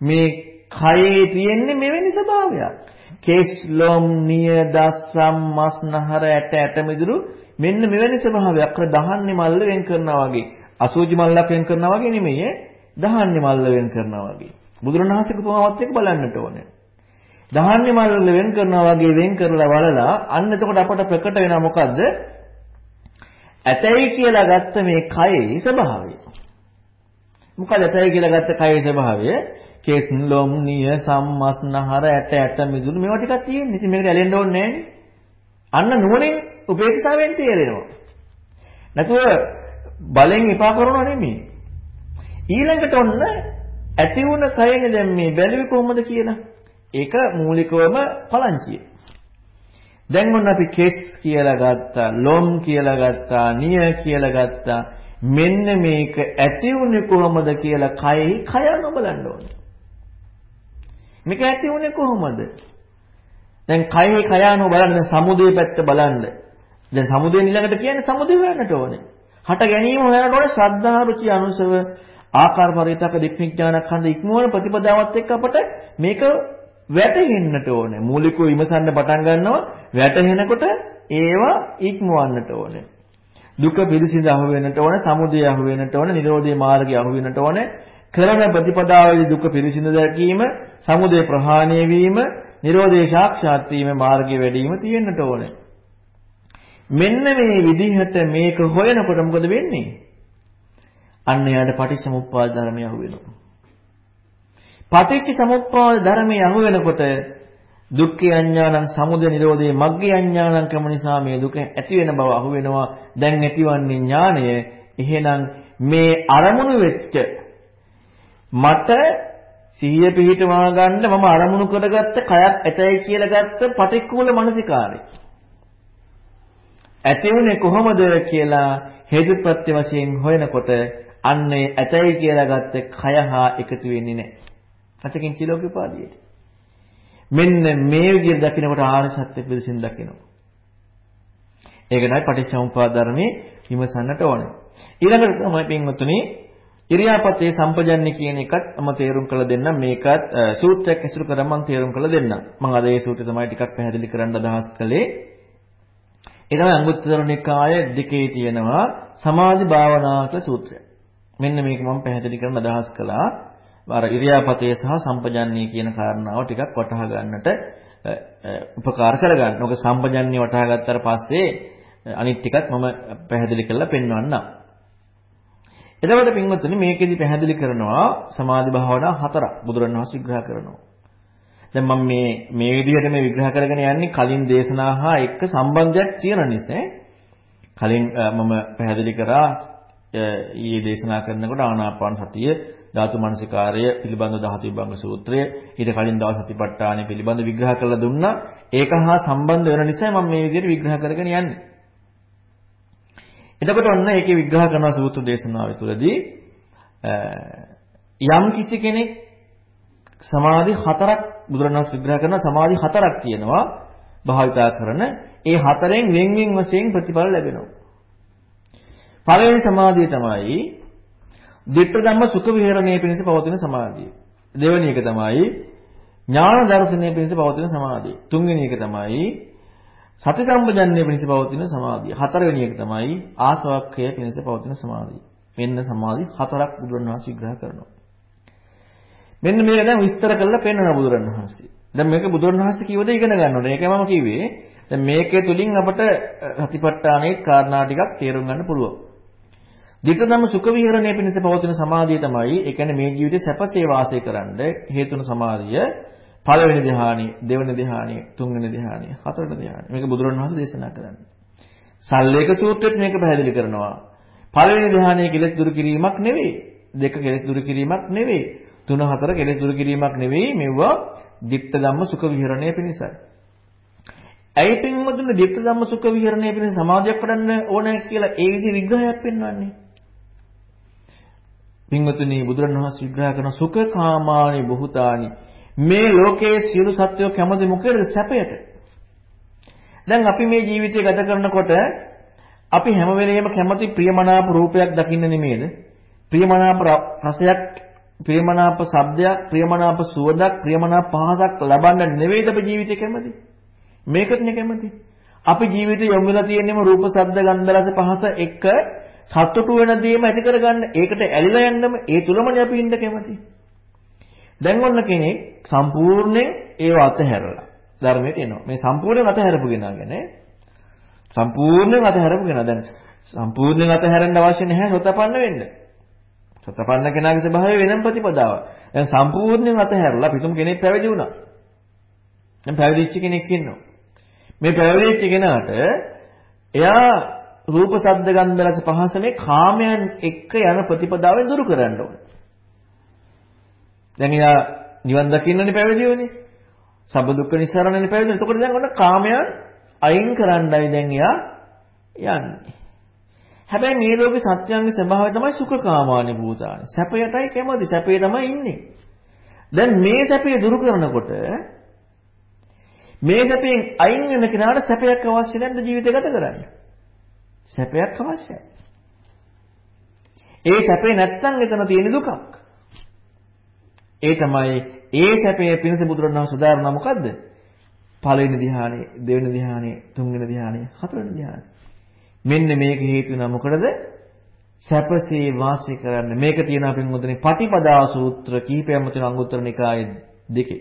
මේ කයේ තියෙන්නේ මෙවැනි ස්වභාවයක්. කේස් ලොම් නිය දස්සම් මස් නහර ඇට ඇට මිදුළු මෙන්න මෙවැනි ස්වභාවයක් අර දහන්නේ මල්ල වෙන් කරනවා වගේ අසූචි මල්ලක් වෙන් කරනවා වගේ නෙමෙයි දහන්නේ මල්ල වෙන් කරනවා වගේ. බුදුරණවහන්සේගේ උපමාවත් එක්ක බලන්නට ඕනේ. දහන්නේ මල්ල වෙන් කරනවා වගේ වෙන් කරලා බලලා අන්න එතකොට අපට ප්‍රකට වෙනවා මොකද්ද? ඇතයි කියලා ගත්ත මේ කයේ ස්වභාවය. මොකද ඇතයි කියලා ගත්ත කයේ ස්වභාවය? කෙස් ලොම් නිය සම්මස්නහර ඇට ඇට මිදුළු මේවා ටිකක් තියෙන්නේ. ඉතින් මේකට ඇලෙන්න ඕනේ අන්න නුවණින් උපේක්ෂාවෙන් තේරෙනවා. නැතුව බලෙන් එපා කරනව නෙමෙයි. ඊළඟට ඔන්න ඇති වුණ කයනේ දැන් මේ බැලුවේ කොහොමද කියලා. ඒක මූලිකවම පලංචිය. දැන් ඔන්න අපි කෙස් කියලා ගත්තා, ලොම් කියලා ගත්තා, නිය කියලා ගත්තා. මෙන්න මේක ඇති වුණේ කොහොමද කියලා කයෙහි කය නොබලන්න ඕනේ. මේක ඇති වුණේ කොහොමද? දැන් කයෙහි කයානෝ බලන්න දැන් සමුදේ පැත්ත බලන්න. දැන් සමුදේ ඊළඟට කියන්නේ සමුදේ හොයන්නට ඕනේ. හට ගැනීම හොයන්නට ඕනේ ශ්‍රද්ධා රුචි අනුසව ආකාර පරිතක දික්ඥානඛන්ද ඉක්මවන ප්‍රතිපදාවත් එක්ක අපට මේක වැටහෙන්නට ඕනේ. මූලිකව විමසන්න පටන් ගන්නවා වැටහෙනකොට ඒවා ඉක්මවන්නට ඕනේ. දුක පිළිසිඳ අහු වෙන්නට ඕනේ, සමුදය අහු වෙන්නට ඕනේ, නිරෝධයේ මාර්ගය අහු වෙන්නට ඕනේ. කරන ප්‍රතිපදාවේදී දුක පිළිසිඳ දැකීම, සමුදය ප්‍රහාණය වීම, නිරෝධය සාක්ෂාත් වීම මාර්ගය වැඩිම තියෙන්නට ඕනේ. මෙන්න මේ විදිහට මේක හොයනකොට මොකද වෙන්නේ? අන්න යාට පටිච්චසමුප්පාද ධර්මය අහු වෙනවා. පටිච්චසමුප්පාද ධර්මය අහු වෙනකොට දුක්ඛ අඥානං සමුදය නිරෝධේ මග්ගේ අඥානං කම නිසා මේ දුක ඇති වෙන බව අහු වෙනවා. දැන් ඇතිවන්නේ ඥානය. එහෙනම් මේ අරමුණු වෙච්ච මට සිහිය පිහිටවා ගන්න මම අරමුණු කරගත්ත කයක් ඇතයි කියලා ගත්ත පටික්කුල මානසිකාරය. ඇති උනේ කොහොමද කියලා හේතුප්‍රත්‍ය වශයෙන් හොයනකොට අන්නේ ඇතයි කියලා ගත්ත කය හා එකතු වෙන්නේ නැහැ. අතකින් චිලෝක උපාදියට. මෙන්න මේ විදිහට දකිනකොට ආර්ය සත්‍ය පිළිසින් දකිනවා. ඒකයි පටිච්චසමුප්පාද ධර්මයේ විමසන්නට ඕනේ. ඊළඟට තමයි පින්වතුනි ඉරියාපතේ සම්පජන්‍ය කියන එකත් මම තේරුම් කළ දෙන්නම් මේකත් සූත්‍රයක් ඇසුරු කරන් මම තේරුම් කළ දෙන්නම් මම අද ඒ සූත්‍රය තමයි ටිකක් පැහැදිලි කරන්න අදහස් කළේ ඒ තමයි අංගුත්තර නිකාය දෙකේ තියෙනවා සමාධි භාවනා කියලා සූත්‍රය මෙන්න මේක මම පැහැදිලි කරන්න අදහස් කළා අර ඉරියාපතේ සහ සම්පජන්‍ය කියන කාරණාව ටිකක් වටහා ගන්නට උපකාර කරගන්න. ඔක සම්පජන්‍ය වටහා ගත්තාට පස්සේ අනිත් ටිකත් මම පැහැදිලි කරලා පෙන්වන්නම්. එතකොට පින්වත්නි මේකෙදි පැහැදිලි කරනවා සමාධි භාවනා හතරක් බුදුරණවහන්සේ විග්‍රහ කරනවා. දැන් මම මේ මේ විදිහට මේ විග්‍රහ කරගෙන යන්නේ කලින් දේශනා හා එක්ක සම්බන්ධයක් තියෙන නිසා. කලින් මම පැහැදිලි කරා ඊයේ දේශනා කරනකොට ආනාපාන සතිය ධාතු මනසිකාරය පිළිබඳ ධාතු විභංග සූත්‍රය ඊට කලින් දවස් සතිපට්ඨානය පිළිබඳ විග්‍රහ කරලා දුන්නා. ඒක හා සම්බන්ධ වෙන නිසා මම මේ විදිහට විග්‍රහ කරගෙන යන්නේ. එතකොට ඔන්න ඒකේ විග්‍රහ කරන සූත්‍ර දේශනාව තුළදී යම් කිසි කෙනෙක් සමාධි හතරක් බුදුරණවහන්සේ විග්‍රහ කරන සමාධි හතරක් තියෙනවා භාවිතා කරන ඒ හතරෙන් වෙන් වෙන් වශයෙන් ප්‍රතිඵල ලැබෙනවා. පළවෙනි සමාධිය තමයි දිට්ඨ ධම්ම සුඛ විහරණයේ පිණිස පවතින සමාධිය. දෙවෙනි එක තමයි ඥාන දර්ශනයේ පිණිස පවතින සමාධිය. තුන්වෙනි එක තමයි සති සම්පජන්ණය පිණිස පවතින සමාධිය. හතරවෙනි එක තමයි ආසවක්ඛය පිණිස පවතින සමාධිය. මෙන්න සමාධි හතරක් බුදුරණවහන්සේ විග්‍රහ කරනවා. මෙන්න මේක දැන් විස්තර කරලා පෙන්වනවා බුදුරණවහන්සේ. දැන් මේක බුදුරණවහන්සේ කියවද ඉගෙන ගන්න ඕනේ. ඒකයි මම කිව්වේ. දැන් මේකේ තුලින් අපට සතිපට්ඨානයේ කාරණා ටිකක් තේරුම් ගන්න පුළුවන්. ධිටධම්ම සුඛ විහරණය පිණිස පවතින සමාධිය තමයි ඒ කියන්නේ මේ ජීවිතේ සැපසේ වාසය කරන්න හේතුන සමාධිය පළවෙනි ධ්‍යානෙ, දෙවෙනි ධ්‍යානෙ, තුන්වෙනි ධ්‍යානෙ, හතරවෙනි ධ්‍යානෙ. මේක බුදුරණවහන්සේ දේශනා කරන්නේ. සල්ලේක සූත්‍රෙත් මේක පැහැදිලි කරනවා. පළවෙනි ධ්‍යානයේ කෙලෙස් දුරු කිරීමක් නෙවෙයි. දෙක කෙලෙස් දුරු කිරීමක් නෙවෙයි. තුන හතර කෙලෙස් දුරු කිරීමක් නෙවෙයි. මෙවුවා ditta ධම්ම සුඛ විහරණය පිණිසයි. ඇයි පින්වතුනි ditta ධම්ම සුඛ විහරණය පිණිස සමාධියක් වඩන්න ඕනේ කියලා ඒ විදිහ විග්‍රහයක් පෙන්වන්නේ. පින්වතුනි බුදුරණවහන්සේ විග්‍රහ කරන සුඛ කාමානි බුතානි මේ ලෝකයේ සියලු සත්වෝ කැමති මොකේද සැපයට. දැන් අපි මේ ජීවිතය ගත කරනකොට අපි හැම වෙලෙම කැමති ප්‍රියමනාප රූපයක් දකින්න නෙමෙයිද? ප්‍රියමනාප රසයක් ප්‍රියමනාප ශබ්දයක්, ප්‍රියමනාප සුවඳක්, ප්‍රියමනාප පහසක් ලබන්න නෙවෙයිද අපි ජීවිතේ කැමති? මේකටනේ කැමති. අපි ජීවිතේ යොමු වෙලා තියෙනේම රූප, ශබ්ද, ගන්ධ, රස, පහස එක සතුටු වෙන දේම ඇති කරගන්න. ඒකට ඇලිලා යන්නම ඒ තුලමනේ අපි ඉන්න කැමති. දැන් ඔන්න කෙනෙක් සම්පූර්ණයෙන් ඒව අතහැරලා ධර්මයට එනවා. මේ සම්පූර්ණයෙන් අතහැරපු කෙනා ගැන සම්පූර්ණයෙන් අතහැරපු කෙනා දැන් සම්පූර්ණයෙන් අතහැරෙන්න අවශ්‍ය නැහැ සෝතපන්න වෙන්න. සෝතපන්න කෙනාගේ ස්වභාවය වෙනම ප්‍රතිපදාවක්. දැන් සම්පූර්ණයෙන් අතහැරලා පිටුම් කෙනෙක් පැවිදි වුණා. දැන් පැවිදිච්ච කෙනෙක් ඉන්නවා. මේ පැවිදිච්ච කෙනාට එයා රූප ශබ්ද ගන්ධ රස පහස මේ කාමයන් එක්ක යන ප්‍රතිපදාවෙන් දුරු කරන්න ඕනේ. දැන් එයා නිවන් දකින්නනේ පැවිදි වෙන්නේ. සබ්බ දුක්ඛ නිස්සාරණනේ පැවිදි. එතකොට දැන් ඔන්න කාමයන් අයින් කරන්නයි දැන් එයා යන්නේ. හැබැයි මේ ලෝකේ සත්‍යංගේ ස්වභාවය තමයි සුඛකාමානි භූතානි. සැපයටයි කැමති. සැපේ තමයි ඉන්නේ. දැන් මේ සැපේ දුරු කරනකොට මේ සැපෙන් අයින් වෙන කෙනාට සැපයක් අවශ්‍ය නැද්ද ජීවිතය ගත කරන්න? සැපයක් අවශ්‍යයි. ඒ සැපේ නැත්තම් එතන තියෙන දුකක්. ඒ තමයි ඒ සැපේ පිණිස බුදුරණවහන්සේ සදාරන මොකද්ද? පළවෙනි ධ්‍යානෙ, දෙවෙනි ධ්‍යානෙ, තුන්වෙනි ධ්‍යානෙ, හතරවෙනි ධ්‍යානෙ. මෙන්න මේක හේතු වෙනා මොකටද? සැපසේ වාසය කරන්න. මේක තියෙනවා පින්මුදනේ පටිපදා සූත්‍ර කීපයක්ම තියෙන අංගුත්තර නිකායේ දෙකේ.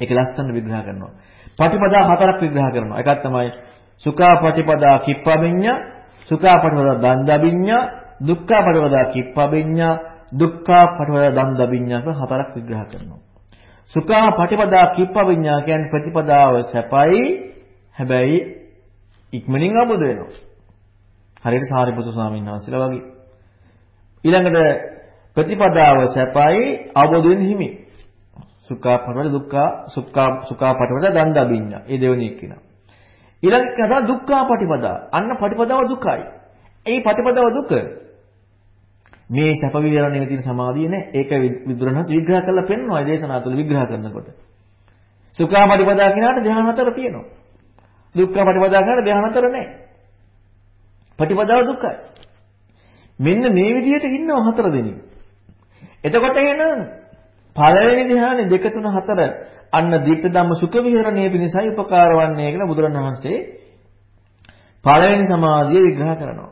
ඒක ලස්සන විග්‍රහ කරනවා. පටිපදා හතරක් විග්‍රහ කරනවා. එකක් තමයි සුඛා පටිපදා කිප්පබිඤ්ඤා, සුඛා පටිපදා දන්දබිඤ්ඤා, දුක්ඛා පටිපදා කිප්පබිඤ්ඤා, දුක්ඛා පටිපදා දන්දබිඤ්ඤා කියලා හතරක් විග්‍රහ කරනවා. සුඛා පටිපදා කිප්පබිඤ්ඤා කියන්නේ ප්‍රතිපදාව සැපයි. හැබැයි ඉක්මනින් අවබෝධ වෙනවා. හරියට සාරිපුත්‍ර ස්වාමීන් වහන්සේලා වගේ. ඊළඟට ප්‍රතිපදාව සැපයි අවබෝධ වෙන හිමි. සුඛා පටවල දුක්ඛා සුඛා සුඛා පටවල දන්දබිඤ්ඤා. ඒ දෙවෙනි එක කියනවා. ඊළඟ කතා දුක්ඛා පටිපදා. අන්න පටිපදාව දුකයි. ඒ පටිපදාව දුක. මේ සැප විහරණයේ තියෙන සමාධිය නේ. ඒක විදුරණස් විග්‍රහ කරලා පෙන්වනවා ඒ දේශනා තුළ විග්‍රහ කරනකොට. සුඛා පටිපදා කියනකට ධ්‍යාන හතර තියෙනවා. දුක්ඛ පටිපදා කරන ධ්‍යාන හතර නැහැ. පටිපදාව දුක්ඛයි. මෙන්න මේ විදිහට ඉන්නව හතර දෙනෙක්. එතකොට එහෙනම් පළවෙනි ධ්‍යානෙ 2 3 4 අන්න දීප්ත ධම්ම සුඛ විහරණය පිණිසයි උපකාර වන්නේ කියලා බුදුරණවහන්සේ පළවෙනි සමාධිය විග්‍රහ කරනවා.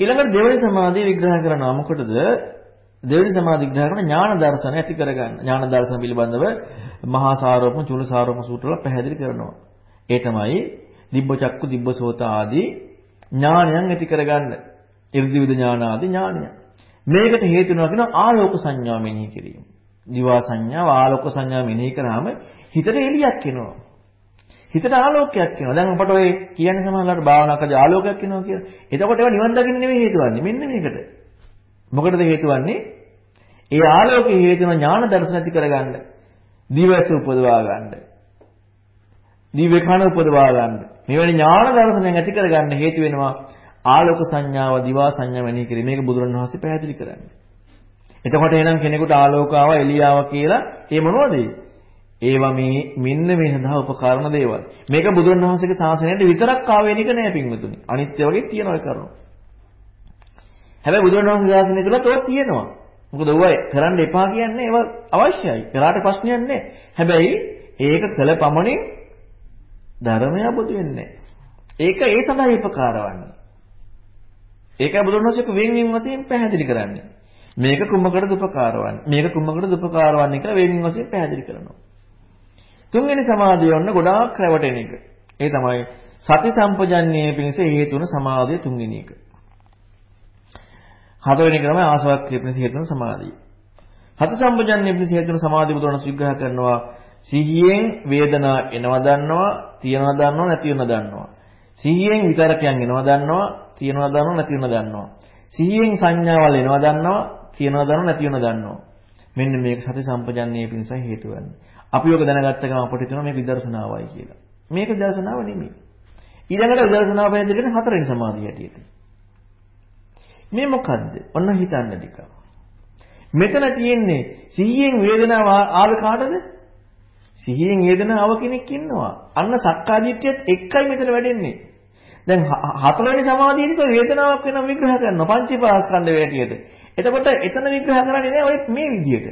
ඊළඟට දෙවෙනි සමාධිය විග්‍රහ කරනවා මොකටද? දෙවෙනි සමාධිය විග්‍රහ කරන ඥාන දර්ශන ඇති කරගන්න. ඥාන දර්ශන පිළිබඳව මහා සාරෝපම චුල සාරෝපම සූත්‍රවල පැහැදිලි කරනවා. ඒ තමයි දිබ්බ චක්කු දිබ්බ සෝත ආදී ඥානයන් ඇති කරගන්න. irdividu ඥාන ආදී ඥානයන්. මේකට හේතු වෙනවා කියන ආලෝක සංඥා මෙනෙහි කිරීම. දිවා සංඥාව ආලෝක සංඥා මෙනෙහි කරාම හිතට එළියක් එනවා. හිතට ආලෝකයක් එනවා. දැන් අපට ඔය කියන්නේ සමහරවිට භාවනා කරලා ආලෝකයක් එනවා කියලා. එතකොට ඒවා නිවන් දකින්න නෙමෙයි හේතුවන්නේ. මෙන්න මේකට. මොකටද හේතුවන්නේ? ඒ ආලෝකයේ හේතු වෙන ඥාන දර්ශන ඇති කරගන්න. දිවස උපදවා ගන්න. දිව්‍ය කන උපදවා ගන්න. මෙවැනි ඥාන දර්ශනයන් ඇති කරගන්න හේතු වෙනවා ආලෝක සංඥාව දිවා සංඥා වෙනී කිරීම. මේක බුදුරණවහන්සේ පැහැදිලි කරන්නේ. එතකොට එහෙනම් කෙනෙකුට ආලෝක ආව එළිය ආව කියලා ඒ මොනවද? ඒවා මේ මෙන්න මේ සඳහා උපකරණ දේවල්. මේක බුදුරණවහන්සේගේ ශාසනයට විතරක් ආවෙන එක නෑ පින්වතුනි. අනිත්‍ය වගේ තියෙනවා ඒ කරුණු. හැබැයි බුදුරණවහන්සේගේ ශාසනය තුල තවත් තියෙනවා. මොකද ඔය කරන්න එපා කියන්නේ ඒවා අවශ්‍යයි. කරාට ප්‍රශ්නයක් නෑ. හැබැයි ඒක කළ පමණින් ධර්මය අවබෝධ වෙන්නේ ඒක ඒ සඳහා උපකාර වන්නේ. ඒකයි බුදුරණවහන්සේ වෙන් වෙන් වශයෙන් පැහැදිලි කරන්නේ. මේක කුමකටද උපකාර වන්නේ? මේක කුමකටද උපකාර වන්නේ කියලා වෙන් වෙන් වශයෙන් පැහැදිලි කරනවා. තුන්වෙනි සමාධිය ඔන්න ගොඩාක් රැවටෙන එක. ඒ තමයි සති සම්පජන්ණයේ පිණිස හේතු වන සමාධිය තුන්වෙනි එක. හතරවෙනි එක තමයි ආසවක්ඛ්‍ය පිණිස හේතු වන සමාධිය. හත සම්පජන්ණයේ පිණිස හේතු වන සමාධිය බුදුරණස් විග්‍රහ කරනවා සිහියෙන් වේදනා එනවා දන්නවා, තියනවා දන්නවා, නැති වෙනවා දන්නවා. සිහියෙන් විතරකයන් එනවා දන්නවා, තියනවා දන්නවා, නැති වෙනවා දන්නවා. සිහියෙන් සංඥාවල් එනවා දන්නවා, තියනවා දන්නවා, නැති වෙනවා දන්නවා. මෙන්න මේක සති සම්පජන්ණයේ පිණිසයි හේතු වෙන්නේ. අපි ඔක දැනගත්ත ගමන් අපිට හිතෙනවා මේක විදර්ශනාවයි කියලා. මේක විදර්ශනාව නෙමෙයි. ඊළඟට විදර්ශනාව පැහැදිලි කරන හතරවෙනි සමාධිය හැටියට. මේ මොකද්ද? ඔන්න හිතන්න ටික. මෙතන තියෙන්නේ සිහියෙන් වේදනාව ආවේ කාටද? සිහියෙන් වේදනාව කෙනෙක් ඉන්නවා. අන්න සක්කාදිට්ඨියත් එක්කයි මෙතන වැඩෙන්නේ. දැන් හතරවෙනි සමාධියේදී කොයි වේදනාවක් වෙනම විග්‍රහ කරනවා පංචීපාස්කන්ධ වේටියට. එතකොට එතන විග්‍රහ කරන්නේ නෑ ඔය මේ විදියට.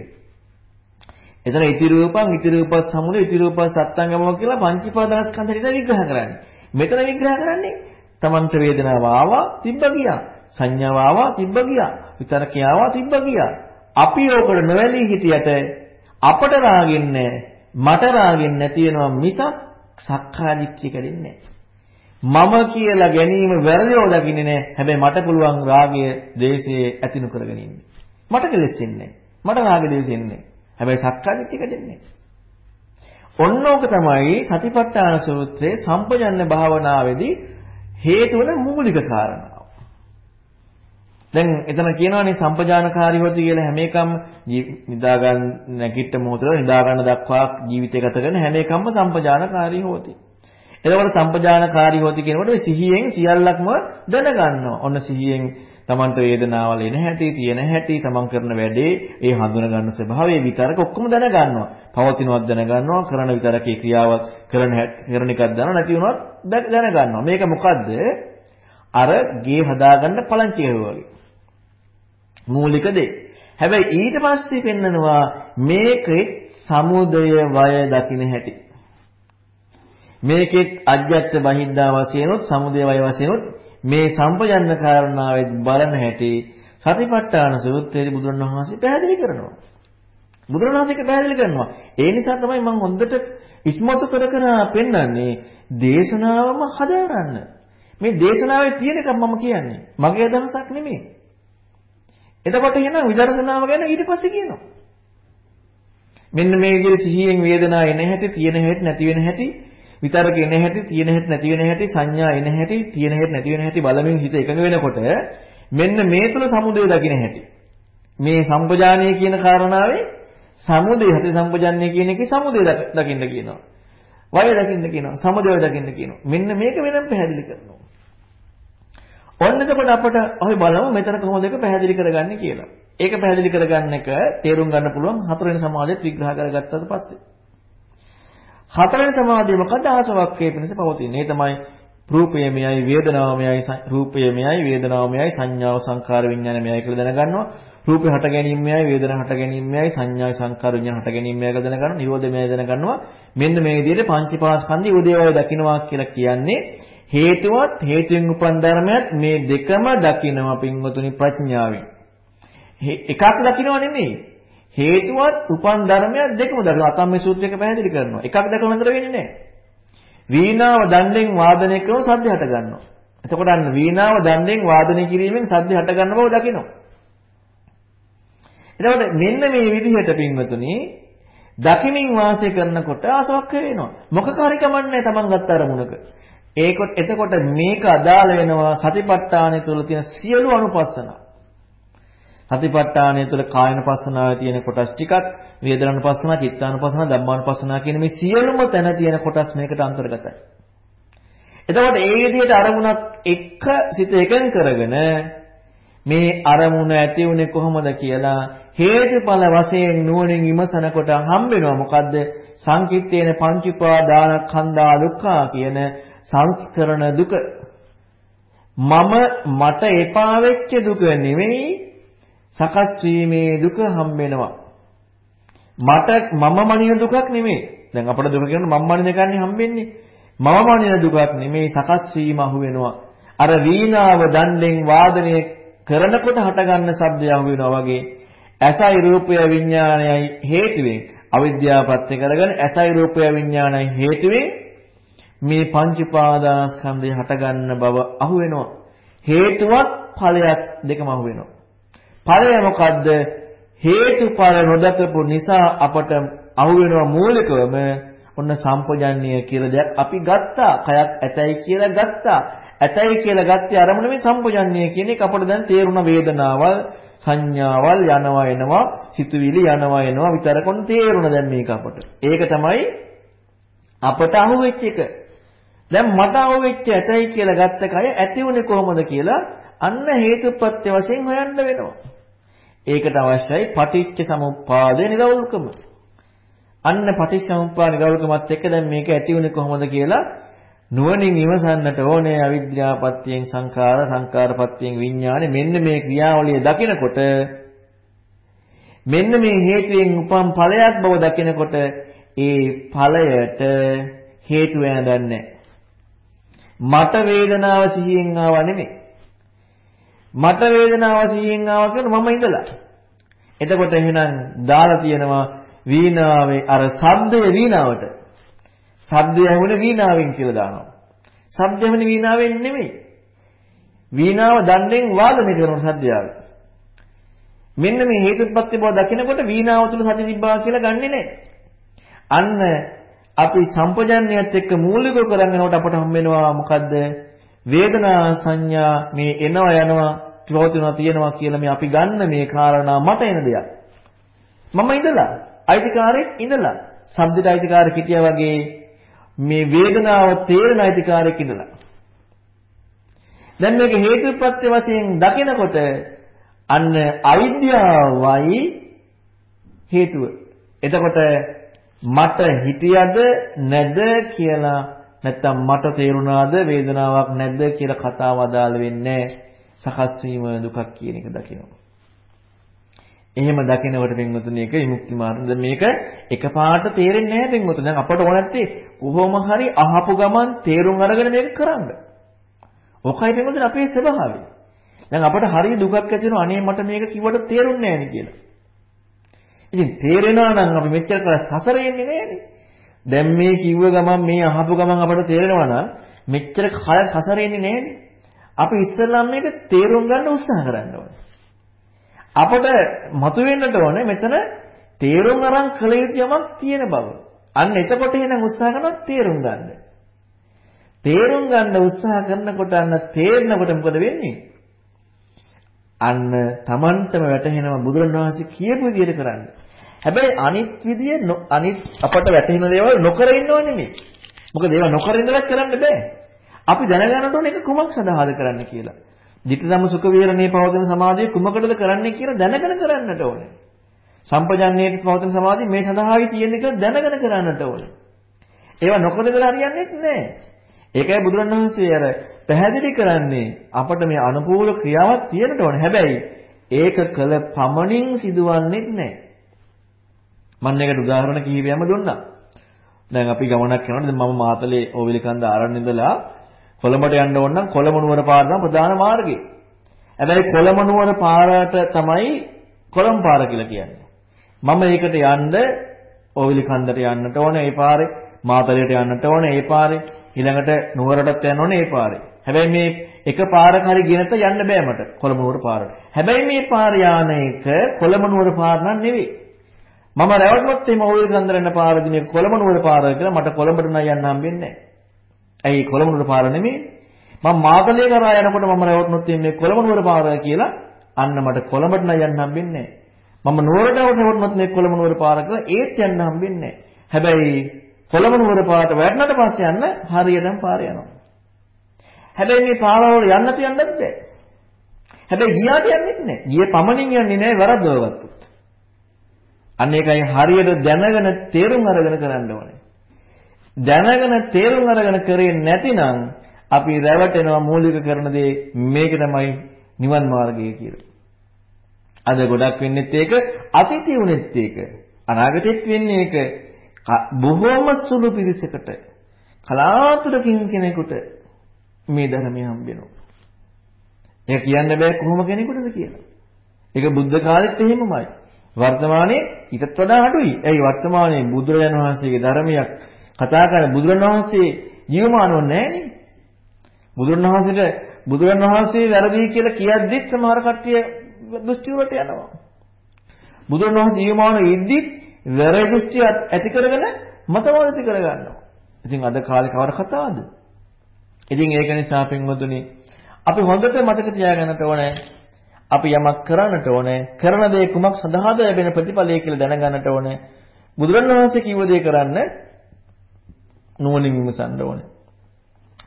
එතන ඉති රූපං ඉති රූපස් සමුදය ඉති රූපස් සත්ංගමව කියලා පංචීපාදාස්කන්ධයට විග්‍රහ කරන්නේ. මෙතන විග්‍රහ කරන්නේ තමන්ට වේදනාව ආවා තිබ්බ ගියා. සංඥාව ආවා තිබ්බ ගියා. විතරකේ ආවා තිබ්බ ගියා. අපි ඕකට නොවැළී හිටියට අපට රාගෙන්නේ මට රාගෙන්නේ නැති වෙනවා මිසක් සක්කාය දිට්ඨිය කැඩෙන්නේ මම කියලා ගැනීම වැරදිව දකින්නේ නැහැ. හැබැයි මට පුළුවන් රාගය, දේශය ඇති නොකරගෙන ඉන්න. මට කෙලෙස් වෙන්නේ මට රාග දේශ වෙන්නේ හැබැයි සක්කාය දිට්ඨිය කැඩෙන්නේ ඔන්නෝක තමයි සතිපට්ඨාන සූත්‍රයේ සම්පජන්‍ය භාවනාවේදී හේතු වන මූලික කාරණා. දැන් එතන කියනවානේ සම්පජානකාරී හොති කියලා හැම එකම නිදා ගන්න නැගිට මොහොතේ නිදා ගන්න දක්වා ජීවිතය ගත කරන හැම එකම සම්පජානකාරී හොති. එතකොට සම්පජානකාරී හොති කියනකොට සිහියෙන් සියල්ලක්ම දැනගන්නවා. ඔන්න සිහියෙන් Tamanට වේදනාවල් එන හැටි, තියෙන හැටි, Taman කරන වැඩේ, ඒ හඳුන ගන්න ස්වභාවය විතරක ඔක්කොම දැනගන්නවා. පවතිනවත් දැනගන්නවා, කරන විතරකේ ක්‍රියාවක් කරන කරන එකක් දන්නවා, නැති වුණොත් දැනගන්නවා. මේක මොකද්ද? අර ගේ හදාගන්න පලංචිය වගේ. මූලික දේ. හැබැයි ඊට පස්සේ පෙන්නනවා මේකේ සමුදය වය දකින්න හැටි. මේකෙත් අජ්ජත් බහිද්දා වශයෙන්ොත් සමුදය වය වශයෙන්ොත් මේ සම්පජන්න කාරණාවෙත් බලන හැටි සතිපට්ඨාන සූත්‍රයේ බුදුරණවහන්සේ පැහැදිලි කරනවා. බුදුරණවහන්සේ පැහැදිලි කරනවා. ඒ නිසා තමයි මම හොඳට ඉස්මතු කර කර පෙන්වන්නේ දේශනාවම හදාරන්න. මේ දේශනාවේ තියෙන එක මම කියන්නේ. මගේ අදහසක් නෙමෙයි. එතකොට එහෙනම් විදර්ශනාව ගැන ඊට පස්සේ කියනවා. මෙන්න මේ විදිහට සිහියෙන් වේදනාව එන හැටි, තියෙන හැටි, නැති වෙන හැටි, විතරක එන හැටි, තියෙන හැටි, නැති වෙන හැටි, සංඥා එන හැටි, තියෙන හැටි, නැති වෙන හැටි බලමින් හිත එකඟ වෙනකොට මෙන්න මේ තුල සමුදය දකින්න හැටි. මේ සම්පජානීය කියන කාරණාවේ සමුදය හති සම්පජානීය කියන එකේ සමුදය දකින්න කියනවා. වය දකින්න කියනවා. සමුදය දකින්න කියනවා. මෙන්න මේක වෙනම පැහැදිලි කරනවා. ඔන්න එතකොට අපට අපි බලමු මෙතන කොහොමද ඒක පැහැදිලි කරගන්නේ කියලා. ඒක පැහැදිලි කරගන්න එක තේරුම් ගන්න පුළුවන් හතරවෙනි සමාධියත් විග්‍රහ කරගත්තට පස්සේ. හතරවෙනි සමාධිය මොකද ආසවක්කේ පිණිස පවතින්නේ. ඒ තමයි රූපය මෙයයි වේදනාව මෙයයි රූපය මෙයයි වේදනාව මෙයයි සංඥාව සංකාර විඥාන මෙයයි කියලා දැනගන්නවා. රූපේ හට ගැනීම මෙයයි වේදනා හට ගැනීම මෙයයි සංඥා සංකාර විඥාන හට ගැනීම මෙයයි කියලා දැනගන්නවා. නිරෝධ මෙයයි දැනගන්නවා. මෙන්න මේ විදිහට පංචපාස්කන්ධය උදේවය දකින්නවා කියලා කියන්නේ හේතුවත් හේතුවෙන් උපන් ධර්මයක් මේ දෙකම දකිනවා පින්වතුනි ප්‍රඥාවෙන්. එකක් දකිනවා නෙමෙයි. හේතුවත් උපන් ධර්මයක් දෙකම දකිනවා. අතම් මේ සූත්‍රයක පැහැදිලි කරනවා. එකක් දැකලා නතර වෙන්නේ නැහැ. වීණාව දණ්ඩෙන් වාදනය කරන සද්ද හට ගන්නවා. එතකොට අන්න වීණාව දණ්ඩෙන් වාදනය කිරීමෙන් සද්ද හට ගන්න බව දකිනවා. එතකොට මෙන්න මේ විදිහට පින්වතුනි දකිමින් වාසය කරනකොට ආසවක් වෙනවා. මොකක් හරි කමන්නේ තමන් ගත්ත අරමුණක. ඒකොට එතකොට මේක අදාළ වෙනවා සතිපට්ඨානය තුළ තියෙන සියලු අනුපස්සනා. සතිපට්ඨානය තුළ කායනපස්සනාවේ තියෙන කොටස් ටිකත් වේදනානුපස්සනා, චිත්තානුපස්සනා, ධම්මානුපස්සනා කියන මේ සියලුම තැන තියෙන කොටස් මේකට අන්තර්ගතයි. එතකොට ඒ විදිහට අරමුණක් එක සිත එකඟ කරගෙන මේ අරමුණ ඇති උනේ කොහොමද කියලා හේතුඵල වශයෙන් නුවණින් විමසනකොට හම්බෙනවා මොකද්ද සංකිට්ඨේන පංචීපාදානස්කන්ධා දුක්ඛ කියන සංස්කරණ දුක. මම මට එපා වෙච්ච දුක නෙවෙයි සකස් වීමේ දුක හම්බෙනවා මට මම මනින දුකක් නෙමෙයි. දැන් අපිට දුක කියනකොට මම මනින එකන්නේ හම්බෙන්නේ මම මනින දුකක් නෙමෙයි සකස් වීම අහු වෙනවා. අර වීණාව දණ්ඩෙන් වාදනය කරනකොට හටගන්න ශබ්දය අහු වෙනවා වගේ. ඇසයි රූපය විඥානයයි හේතුවෙන් අවිද්‍යාව පත්‍ය කරගෙන ඇසයි රූපය විඥානයයි හේතුවෙන් මේ පංච පාදානස්කන්ධය හටගන්න බව අහු වෙනවා. හේතුවත් ඵලයක් දෙකම අහු වෙනවා. ඵලය මොකද්ද? හේතුඵල නොදකපු නිසා අපට අහු වෙනවා මූලිකවම ඔන්න සම්පජන්ණය කියලා දෙයක් අපි ගත්තා. කයක් ඇතයි කියලා ගත්තා. ඇතයි කියලා ගත්තේ අරමුණ මේ සම්පජන්ණය කියන එක අපට දැන් තේරුණ වේදනාවල් සංඥාවල් යනවා එනවා සිතුවිලි යනවා එනවා විතරකොන් තේරුණ දැන් මේක අපට. ඒක තමයි අපට අහුවෙච්ච එක. දැන් මට අහුවෙච්ච ඇතයි කියලා ගත්ත කය ඇති උනේ කොහොමද කියලා අන්න හේතුප්‍රත්‍ය වශයෙන් හොයන්න වෙනවා. ඒකට අවශ්‍යයි පටිච්ච සමුප්පාදේ නිරවුල්කම. අන්න පටිච්ච සමුප්පාද නිරවුල්කමත් එක්ක දැන් මේක ඇති උනේ කොහොමද කියලා නුවණින් විමසන්නට ඕනේ අවිද්‍යාපත්‍යයෙන් සංඛාර සංඛාරපත්‍යයෙන් විඥානේ මෙන්න මේ ක්‍රියාවලිය දකිනකොට මෙන්න මේ හේතුයෙන් උපම් ඵලයක් බව දකිනකොට ඒ ඵලයට හේතු වෙනදන්නේ මට වේදනාව සිහියෙන් ආව නෙමෙයි මට වේදනාව සිහියෙන් ආව කියන මම ඉඳලා එතකොට එහෙනම් දාලා තියෙනවා වීණාවේ අර ශබ්දය වීණාවට ශබ්දය ඇහුනේ වීණාවෙන් කියලා දානවා. ශබ්දය ඇහුනේ වීණාවෙන් නෙමෙයි. වීණාව දණ්ඩෙන් වාදනය කරන ශබ්දයක්. මෙන්න මේ හේතුත්පත්ති බව දකිනකොට වීණාව තුල සති තිබ්බා කියලා ගන්නෙ නෑ. අන්න අපි සම්පජන්ණයත් එක්ක මූලික කරගෙනනකොට අපට හම් වෙනවා මොකද්ද? වේදනා සංඥා මේ එනවා යනවා පවතිනවා තියෙනවා කියලා මේ අපි ගන්න මේ කාරණා මට එන දෙයක්. මම ඉඳලා අයිතිකාරයෙක් ඉඳලා සබ්දයට අයිතිකාරයෙක් හිටියා වගේ මේ වේදනාව තේරෙන අයිතිකාරයෙක් ඉඳලා. දැන් මේක හේතුප්‍රත්‍ය වශයෙන් දකිනකොට අන්න අවිද්‍යාවයි හේතුව. එතකොට මට හිතියද නැද කියලා නැත්තම් මට තේරුණාද වේදනාවක් නැද්ද කියලා කතාව අදාළ වෙන්නේ සකස් වීම දුකක් කියන එක දකිනවා. එහෙම දකිනකොට පින්වතුනි ඒක විමුක්ති මාර්ග. දැන් මේක එකපාරට තේරෙන්නේ නැහැ පින්වතුනි. දැන් අපට ඕන නැත්තේ කොහොම හරි අහපු ගමන් තේරුම් අරගෙන මේක කරන්න. ඔකයි පින්වතුනි අපේ ස්වභාවය. දැන් අපට හරිය දුකක් ඇති වෙනවා අනේ මට මේක කිව්වට තේරුන්නේ නැහැ කියලා. ඉතින් තේරෙනවා නම් අපි මෙච්චර කල් සසරේ ඉන්නේ නෑනේ. දැන් මේ කිව්ව ගමන් මේ අහපු ගමන් අපට තේරෙනවා නම් මෙච්චර කල් සසරේ ඉන්නේ නෑනේ. අපි ඉස්සෙල්ලාම මේක තේරුම් ගන්න උත්සාහ කරන්න ඕනේ. අපට මතුවෙන්නට ඕනේ මෙතන තේරුම් අරන් කළ යුතු යමක් තියෙන බව. අන්න එතකොට එහෙනම් උත්සාහ කරනවා තේරුම් ගන්න. තේරුම් ගන්න උත්සාහ කරනකොට අන්න තේරෙනකොට මොකද වෙන්නේ? අන්න Tamanටම වැටහෙනවා බුදුරණවහන්සේ කියපු විදිහට කරන්න. හැබැයි අනිත් විදිය අනිත් අපට වැටහෙන දේවල් නොකර ඉන්නව නෙමෙයි. මොකද ඒවා නොකර ඉඳලා කරන්න බෑ. අපි දැනගන්නට ඕනේ ඒක කුමක් සඳහාද කරන්න කියලා. ධිට්ඨිසම සුඛ විහරණේ පවතින සමාධිය කුමකටද කරන්නේ කියලා දැනගෙන කරන්නට ඕනේ. සම්පජාන්නයේ පවතින සමාධිය මේ සඳහායි තියෙන්නේ කියලා දැනගෙන කරන්නට ඕනේ. ඒවා නොකර ඉඳලා හරියන්නේ නැහැ. ඒකයි බුදුරණවහන්සේ අර පැහැදිලි කරන්නේ අපට මේ අනුකූල ක්‍රියාවක් තියෙන්න ඕනේ. හැබැයි ඒක කළ පමණින් සිදුවන්නේ නැහැ. මම ඒකට උදාහරණ කිහිපයක්ම දුන්නා. දැන් අපි ගමනක් යනකොට දැන් මම මාතලේ ඕවිලිකන්ද ආරණ්‍ය ඉඳලා කොළඹට යන්න ඕන නම් කොළඹ නුවර පාර තමයි ප්‍රධාන මාර්ගය. හැබැයි කොළඹ නුවර පාරට තමයි කොළඹ පාර කියලා කියන්නේ. මම ඒකට යන්න ඕවිලි කන්දට යන්නට ඕනේ ඒ පාරේ, මාතලයට යන්නට ඕනේ ඒ පාරේ, ඊළඟට නුවරටත් යන්න ඕනේ ඒ පාරේ. හැබැයි මේ එක පාරක හරි ගෙනත යන්න බෑ මට කොළඹ නුවර පාරට. හැබැයි මේ පාර යාන එක කොළඹ නුවර පාර නම් නෙවෙයි. මම රැවටුනොත් එimhe ඕවිලි කන්දර යන පාරදී මේ කොළඹ නුවර පාර කියලා මට කොළඹට නම් යන්න හම්බෙන්නේ නැහැ. ඇයි කොළඹ පාර නෙමෙයි. මම මාතලේ කරා යනකොට මම රැවටුනොත් මේ කොළඹ නුවර පාර කියලා අන්න මට කොළඹට නම් යන්න හම්බෙන්නේ මම නුවරට රැවටුනොත් මේ කොළඹ නුවර පාර කියලා ඒත් යන්න හම්බෙන්නේ හැබැයි කොළඹ නුවර පාරට වැටෙනට පස්සේ යන්න හරියටම පාර යනවා. හැබැයි මේ පාරවල යන්නත් යන්නත් බෑ. හැබැයි ගියාට යන්නෙත් නෑ. ගියේ පමණින් යන්නේ නෑ වරදව ගත්තොත්. අන්න ඒකයි හරියට දැනගෙන තේරුම් අරගෙන කරන්න ඕනේ. දැනගෙන තේරුම් අරගෙන කරේ නැතිනම් අපි රැවටෙනවා මූලික කරන දේ මේක තමයි නිවන් මාර්ගය කියලා. අද ගොඩක් වෙන්නේත් ඒක අතීතයේ වුණෙත් ඒක අනාගතෙත් වෙන්නේ ඒක බොහෝම සුළු පිරිසකට කලාතුරකින් කෙනෙකුට මේ ධර්මය හම්බ වෙනවා. ඒක කියන්න බෑ කොහොම කෙනෙකුටද කියලා. ඒක බුද්ධ කාලෙත් එහෙමමයි. වර්තමානයේ ඊටත් වඩා අඩුයි. ඒ වර්තමානයේ බුදුරජාණන් වහන්සේගේ ධර්මයක් කතා කරන බුදුරණවහන්සේ ජීවමානව නැහැනේ. බුදුරණවහන්සේට බුදුරණවහන්සේ වැරදි කියලා කියද්දිත් සමහර කට්ටිය දෘෂ්ටි වලට යනවා. බුදුරණවහන්සේ ජීවමානව ඉද්දි වැරදි දෘෂ්ටි ඇති කරගෙන මතවාද ඇති කරගන්නවා. ඉතින් අද කාලේ කවර කතාවද? ඉතින් ඒක නිසා පින්වතුනි අපි හොඳට මතක තියාගන්නට ඕනේ අපි යමක් කරන්නට ඕනේ කරන දේ කුමක් සඳහාද ලැබෙන ප්‍රතිඵලය කියලා දැනගන්නට ඕනේ බුදුරණවහන්සේ කිව්ව දේ කරන්න නුවණින් විමසන්න ඕනේ.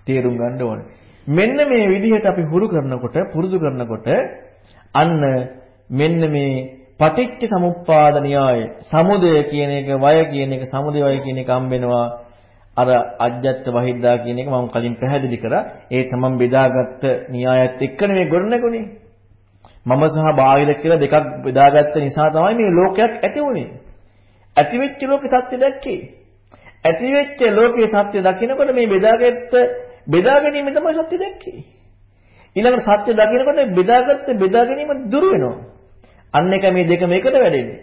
තේරුම් ගන්න ඕනේ. මෙන්න මේ විදිහට අපි හුරු කරනකොට පුරුදු කරනකොට අන්න මෙන්න මේ පටිච්ච සමුප්පාද න්‍යාය සමුදය කියන එක වය කියන එක සමුදය වය කියන එක හම්බ වෙනවා අර අජ්ජත් වහිද්දා කියන එක මම කලින් පැහැදිලි කරා. ඒ තමන් බෙදාගත්ත න්‍යායත් එක්ක නෙමෙයි ගොඩනගුනේ. මම සහ බාහිර කියලා දෙකක් බෙදාගත්ත නිසා තමයි මේ ලෝකයක් ඇති වුනේ. ඇති වෙච්ච ලෝකේ සත්‍ය දැක්කේ. ඇති වෙච්ච ලෝකේ සත්‍ය දකිනකොට මේ බෙදාගත්ත බෙදා ගැනීම තමයි සත්‍ය දැක්කේ. ඊළඟට සත්‍ය දකිනකොට බෙදාගත්ත බෙදා ගැනීම දුර වෙනවා. අන්න එක මේ දෙකම එකට වැඩෙන්නේ.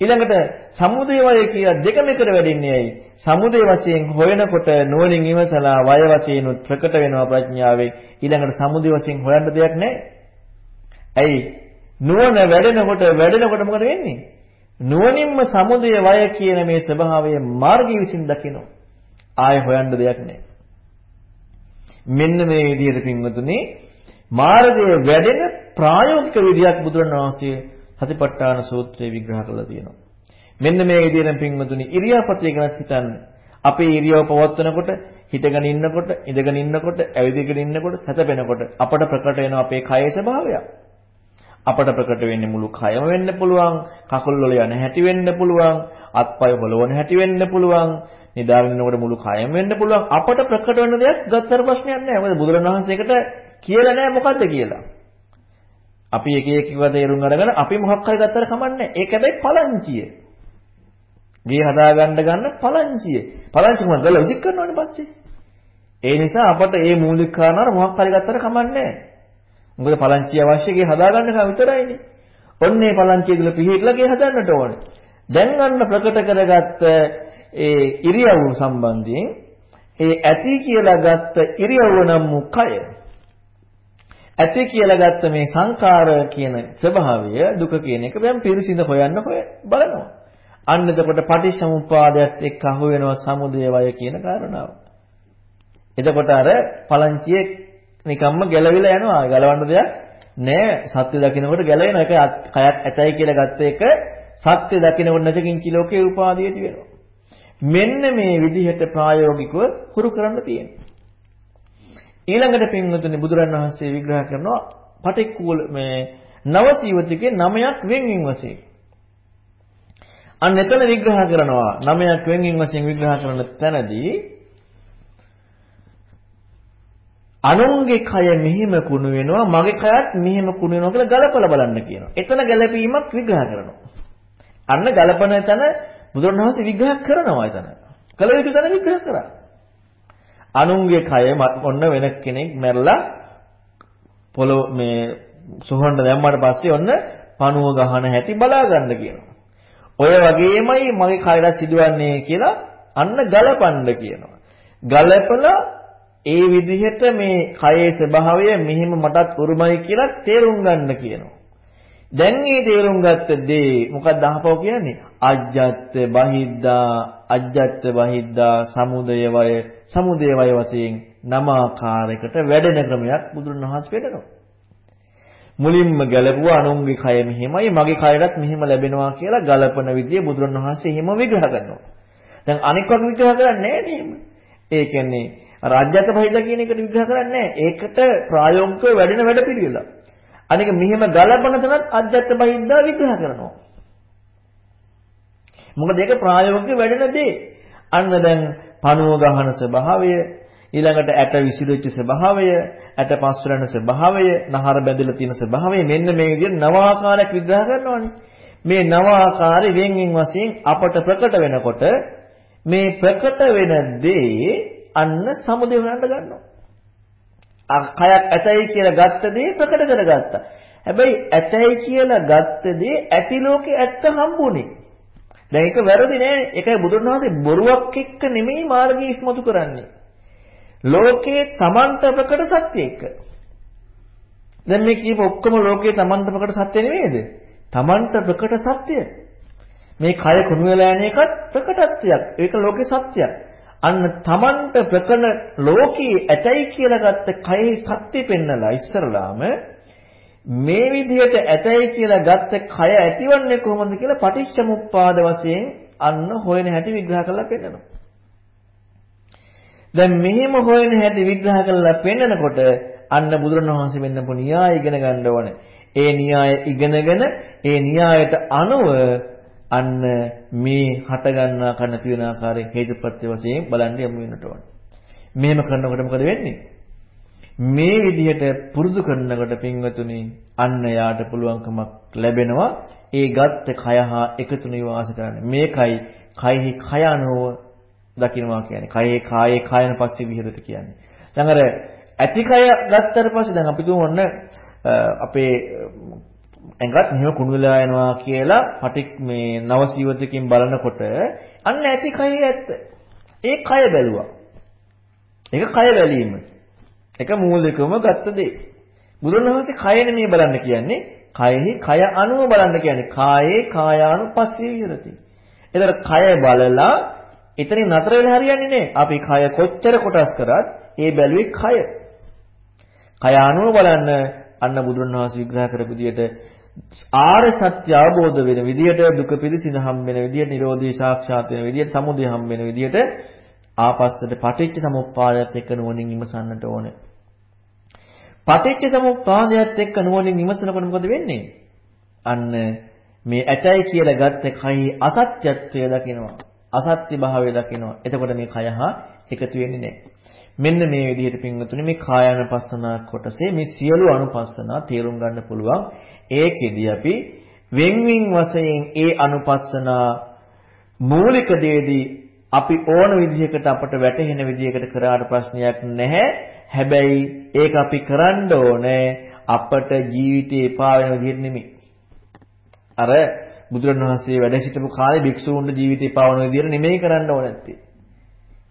ඊළඟට සමුදය වය කියලා දෙකම එකට වැඩෙන්නේ ඇයි? සමුදය වශයෙන් හොයනකොට නුවණින් ඉවසලා වය වශයෙන් ප්‍රකට වෙනවා ප්‍රඥාවෙන්. ඊළඟට සමුදය වශයෙන් හොයන්න දෙයක් නැහැ. ඇයි? නුවණ වැඩෙනකොට වැඩෙනකොට මොකද වෙන්නේ? නුවණින්ම සමුදය වය කියන මේ ස්වභාවය මාර්ගය විසින් දකිනවා. ආයෙ හොයන්න දෙයක් නැහැ. මෙන්න මේ විදිහට පින්වතුනි මාර්ගයේ වැඩෙන ප්‍රායෝගික විදියක් බුදුරණවහන්සේ සතිපට්ඨාන සූත්‍රයේ විග්‍රහ කරලා තියෙනවා. මෙන්න මේ විදිහට පින්වතුනි ඉරියාපතේ ගැන හිතන්න. අපේ ඉරියව පවත්වනකොට හිටගෙන ඉන්නකොට, ඉඳගෙන ඉන්නකොට, ඇවිදගෙන ඉන්නකොට, සැතපෙනකොට අපට ප්‍රකට වෙන අපේ කයේ ස්වභාවය. අපට ප්‍රකට වෙන්නේ මුළු කයම වෙන්න පුළුවන්, කකුල් වල යන හැටි වෙන්න පුළුවන්, අත්පය හොලවන හැටි වෙන්න පුළුවන්, නිදාගෙන ඉන්නකොට මුළු කයම වෙන්න පුළුවන්. අපට ප්‍රකට වෙන දෙයක් ගත්තර ප්‍රශ්නයක් නෑ. මොකද බුදුරණවහන්සේකට කියලා නෑ මොකද්ද කියලා. අපි එක එක ඒවා තේරුම් අරගෙන අපි මොකක් හරි ගත්තට කමන්නේ ඒක හැබැයි පලංචිය. ගේ හදාගන්න ගන්න පලංචිය. පලංචි මොකද ගල විසික් කරනවනේ පස්සේ. ඒ නිසා අපට මේ මූලික කාරණා මොකක් හරි ගත්තට කමන්නේ මොකද පලංචිය අවශ්‍ය ගේ හදාගන්න කම විතරයිනේ. ඔන්නේ පලංචිය කියලා පිළිහිట్లా ගේ හදන්නට ඕනේ. දැන් ගන්න ප්‍රකට කරගත්ත ඒ ඉරියව් සම්බන්ධයෙන් ඒ ඇති කියලා ගත්ත ඉරියව්ව නම් මුඛය ඇති කියලා ගත්ත මේ සංකාර කියන ස්වභාවය දුක කියන එක දැන් පිරිසිඳ හොයන්න හොය බලනවා. අන්න එතකොට පටිච්චසමුප්පාදයට එක්ක අහු වෙනවා සමුදය වය කියන කාරණාව. එතකොට අර පලංචියේ නිකම්ම ගැලවිලා යනවා. ගලවන්න දෙයක් නෑ. සත්‍ය දකින්නකොට ගැලවෙන එක කයක් ඇතයි කියලා ගත්ත එක සත්‍ය දකින්නකොට නැතකින්චි ලෝකේ උපාදීයති වෙනවා. මෙන්න මේ විදිහට ප්‍රායෝගිකව හුරු කරන්න තියෙනවා. ඊළඟට පින්වතුනි බුදුරණවහන්සේ විග්‍රහ කරනවා පටික්කුල මේ නවසීවතිකේ නමයක් වෙන්වින් වශයෙන්. අන්න එතන විග්‍රහ කරනවා නමයක් වෙන්වින් වශයෙන් විග්‍රහ කරන තැනදී අනුන්ගේ කය මෙහිම කුණු වෙනවා මගේ කයත් මෙහිම කුණු වෙනවා කියලා ගලපලා බලන්න කියනවා. එතන ගැළපීමක් විග්‍රහ කරනවා. අන්න ගලපන තැන බුදුරණවහන්සේ විග්‍රහ කරනවා එතන. කල යුතු තැන විග්‍රහ කරා. අනුන්ගේ කය ඔන්න වෙන කෙනෙක් මැරලා පොළොව මේ සොහොන්න දැම්මට පස්සේ ඔන්න පණුව ගහන හැටි බලා ගන්න කියනවා. ඔය වගේමයි මගේ කයලා සිදුවන්නේ කියලා අන්න ගලපන්න කියනවා. ගලපලා ඒ විදිහට මේ කයේ ස්වභාවය මෙහෙම මටත් උරුමයි කියලා තේරුම් ගන්න කියනවා. දැන් මේ තේරුම් ගත්ත දේ මොකක්ද අහපව කියන්නේ? අජ්ජත් බහිද්දා අජ්ජත් බහිද්දා සමුදය වය සමුදය වය වශයෙන් නම ආකාරයකට වැඩෙන ක්‍රමයක් බුදුරණවහන්සේ පෙන්නනවා. මුලින්ම ගැලපුවා අනුන්ගේ කය මෙහෙමයි මගේ කයටත් මෙහෙම ලැබෙනවා කියලා ගලපන විදිය බුදුරණවහන්සේ එහෙම විග්‍රහ කරනවා. දැන් අනෙක් වගේ විග්‍රහ කරන්නේ නැහැ ඒ කියන්නේ රාජ්‍යත බහිද්දා කියන එකට විග්‍රහ කරන්නේ ඒකට ප්‍රායෝගිකව වැඩෙන වැඩ පිළිවෙලක්. අනික මෙහෙම ගලපන තැනත් අධ්‍යාත්ම බහිද්දා විග්‍රහ කරනවා. මොකද ඒක ප්‍රායෝගිකව වැඩෙන දේ. අන්න දැන් පණුව ගහන ස්වභාවය, ඊළඟට ඇට විසිරෙච්ච ස්වභාවය, ඇට පස්වරන ස්වභාවය, නහර බැඳලා තියෙන ස්වභාවය මෙන්න මේ විදිහට නව ආකාරයක් විග්‍රහ කරනවානේ. මේ නව ආකාරي වෙන්ගෙන් වශයෙන් අපට ප්‍රකට වෙනකොට මේ ප්‍රකට වෙන දේ අන්න සමුදේ හොයන්න ගන්නවා. කයක් ඇතයි කියලා ගත්ත දේ ප්‍රකට කරගත්තා. හැබැයි ඇතයි කියලා ගත්ත දේ ඇති ලෝකේ ඇත්ත හම්බුනේ. දැන් ඒක වැරදි නෑනේ. ඒකයි බුදුන් වහන්සේ බොරුවක් එක්ක නෙමෙයි මාර්ගය ඉස්මතු කරන්නේ. ලෝකේ තමන්ට ප්‍රකට සත්‍ය එක්ක. දැන් මේ කියප ඔක්කොම ලෝකේ තමන්ට ප්‍රකට සත්‍ය නෙමෙයිද? තමන්ට ප්‍රකට සත්‍ය. මේ කය කුණු වෙලා යන එකත් ප්‍රකටත්වයක්. ඒක ලෝකේ සත්‍යයක්. අන්න තමන්ට ප්‍රකන ලෝකයේ ඇතයි කියලා ගත්ත කයේ සත්‍ය පෙන්නලා ඉස්සරලාම මේ විදිහට ඇතයි කියලා ගත්ත කය ඇතිවන්නේ කොහොමද කියලා පටිච්චමුප්පාද වශයෙන් අන්න හොයන හැටි විග්‍රහ කරලා පෙන්නනවා. දැන් මෙහෙම හොයන හැටි විග්‍රහ කරලා පෙන්නකොට අන්න බුදුරණවහන්සේ මෙන්න න්‍යාය ඉගෙන ගන්න ඕනේ. ඒ න්‍යාය ඉගෙනගෙන ඒ න්‍යායට අනුව අන්න මේ හට ගන්නා කන තියෙන ආකාරයෙන් හේතුප්‍රත්‍ය වශයෙන් බලන්න යමු වෙනට ඕන. මෙහෙම කරනකොට මොකද වෙන්නේ? මේ විදිහට පුරුදු කරනකොට පින්වතුනි අන්න යාට පුළුවන්කමක් ලැබෙනවා ඒ ගත්ත කය හා එකතු නිවාස කරන්න. මේකයි කයෙහි කය අනුව දකින්නවා කියන්නේ. කයේ කායේ කායන පස්සේ විහෙරත කියන්නේ. දැන් අර ඇති කය ගත්තට පස්සේ දැන් අපි තුමු ඔන්න අපේ ඇඟත් මෙහෙම කුණු වෙලා යනවා කියලා පටික් මේ නවසීවතකින් බලනකොට අන්න ඇති කයේ ඇත්ත. ඒ කය බැලුවා. ඒක කය බැලීම. ඒක මූලිකවම ගත්ත දේ. බුදුරණවහන්සේ කය නෙමෙයි බලන්න කියන්නේ. කයෙහි කය අනුව බලන්න කියන්නේ. කායේ කායානුපස්සී විහෙරති. එතකොට කය බලලා එතනින් නතර වෙලා හරියන්නේ නැහැ. අපි කය කොච්චර කොටස් කරත් ඒ බැලුවේ කය. කය අනුව බලන්න අන්න බුදුරණවහන්සේ විග්‍රහ කරපු විදිහට ආර්ය සත්‍ය අවබෝධ වෙන විදිහට දුක පිළිසිඳ හම් වෙන විදිහට නිරෝධී සාක්ෂාත් වෙන විදිහට සමුදය හම් වෙන විදිහට ආපස්සට පටිච්ච සමුප්පාදයට එක්ක නුවණින් විමසන්නට ඕනේ. පටිච්ච සමුප්පාදයට එක්ක නුවණින් විමසනකොට මොකද වෙන්නේ? අන්න මේ ඇතයි කියලා ගත්ත කයි අසත්‍යත්වය දකිනවා. අසත්‍ය භාවය දකිනවා. එතකොට මේ කය හා එකතු වෙන්නේ නැහැ. මෙන්න මේ විදිහට පින්වතුනි මේ කායानुපස්සනා කොටසේ මේ සියලු අනුපස්සනා තේරුම් ගන්න පුළුවන්. ඒකෙදි අපි වෙන්වින් වශයෙන් ඒ අනුපස්සනා මූලික දේදී අපි ඕන විදිහකට අපට වැටහෙන විදිහකට කරාට ප්‍රශ්නයක් නැහැ. හැබැයි ඒක අපි කරන්න ඕනේ අපට ජීවිතේ එපා වෙන විදිහට නෙමෙයි. අර බුදුරණවහන්සේ වැඩ සිටපු කාලේ භික්ෂූන්ගේ ජීවිතේ එපා වෙන විදිහට නෙමෙයි කරන්න ඕනේ නැත්තේ.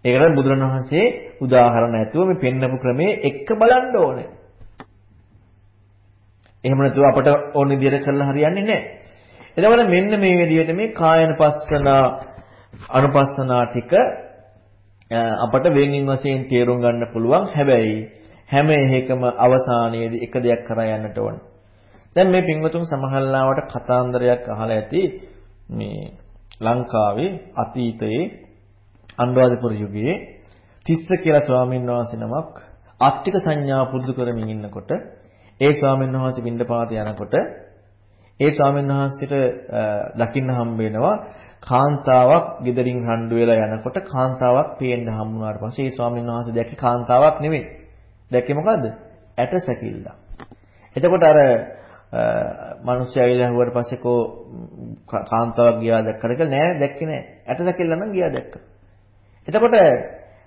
ඒකට බුදුරණවහන්සේ උදාහරණ ඇතුව මේ පෙන්නපු ක්‍රමයේ එක්ක බලන්න ඕනේ. එහෙම නැතුව අපට ඕන විදිහට කරලා හරියන්නේ නැහැ. එතකොට මෙන්න මේ විදිහට මේ කායනපස්සනා අනුපස්සනා ටික අපට වෙනින් වශයෙන් තේරුම් ගන්න පුළුවන්. හැබැයි හැම එකම අවසානයේදී එක දෙයක් කරා යන්නට ඕන. දැන් මේ පින්වතුන් සමහරලාවට කතාන්දරයක් අහලා ඇති මේ ලංකාවේ අතීතයේ අනුරාධපුර යුගයේ තිස්ස කියලා ස්වාමීන් වහන්සේ නමක් ආත්තික සංඥා පුරුදු කරමින් ඉන්නකොට ඒ ස්වාමීන් වහන්සේ බින්දපාත යනකොට ඒ ස්වාමීන් වහන්සේට දකින්න හම්බ වෙනවා කාන්තාවක් ගෙදරින් රණ්ඩු වෙලා යනකොට කාන්තාවක් පේන්න හම්බුනාට පස්සේ ඒ ස්වාමීන් වහන්සේ දැක්කේ කාන්තාවක් නෙමෙයි. දැක්කේ මොකද්ද? ඇට සැකිල්ල. එතකොට අර මිනිස්සු ඇවිල්ලා හුවට පස්සේ කෝ කාන්තාවක් ගියා දැක්කද කියලා නෑ දැක්කේ නෑ. ඇට සැකිල්ල නම් ගියා දැක්කා. එතකොට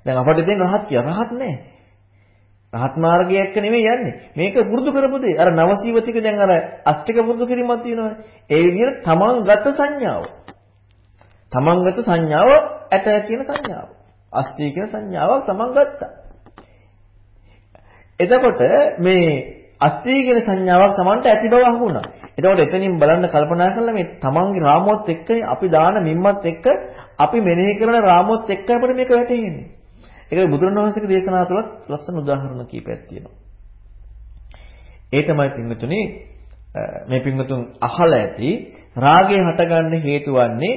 දැන් අපිට දෙන රහත් කිය රහත් නෑ. රහත් මාර්ගය එක්ක නෙමෙයි යන්නේ. මේක පුරුදු කරපු දේ. අර නවසීවතික දැන් අර අෂ්ටික පුරුදු කිරීමක් තියෙනවානේ. ඒ විදිහට තමන් ගත සංඥාව. තමන්ගත සංඥාව ඇත කියන සංඥාව. අස්ති කියන සංඥාවක් තමන් ගත්තා. එතකොට මේ අස්ති කියන සංඥාවක් තමන්ට ඇති බව අහුණා. එතකොට එතනින් බලන්න කල්පනා කළා මේ තමන්ගේ රාමුවත් එක්ක අපි දාන මිම්මත් එක්ක අපි මෙනෙහි කරන රාමුවත් එක්ක අපිට මේක වැටහෙන්නේ. ඒක බුදුරණවහන්සේගේ දේශනා තුළත් ලස්සන උදාහරණ කීපයක් තියෙනවා. ඒ තමයි පින්වතුනි මේ පින්වතුන් අහලා ඇති රාගය හටගන්න හේතු වන්නේ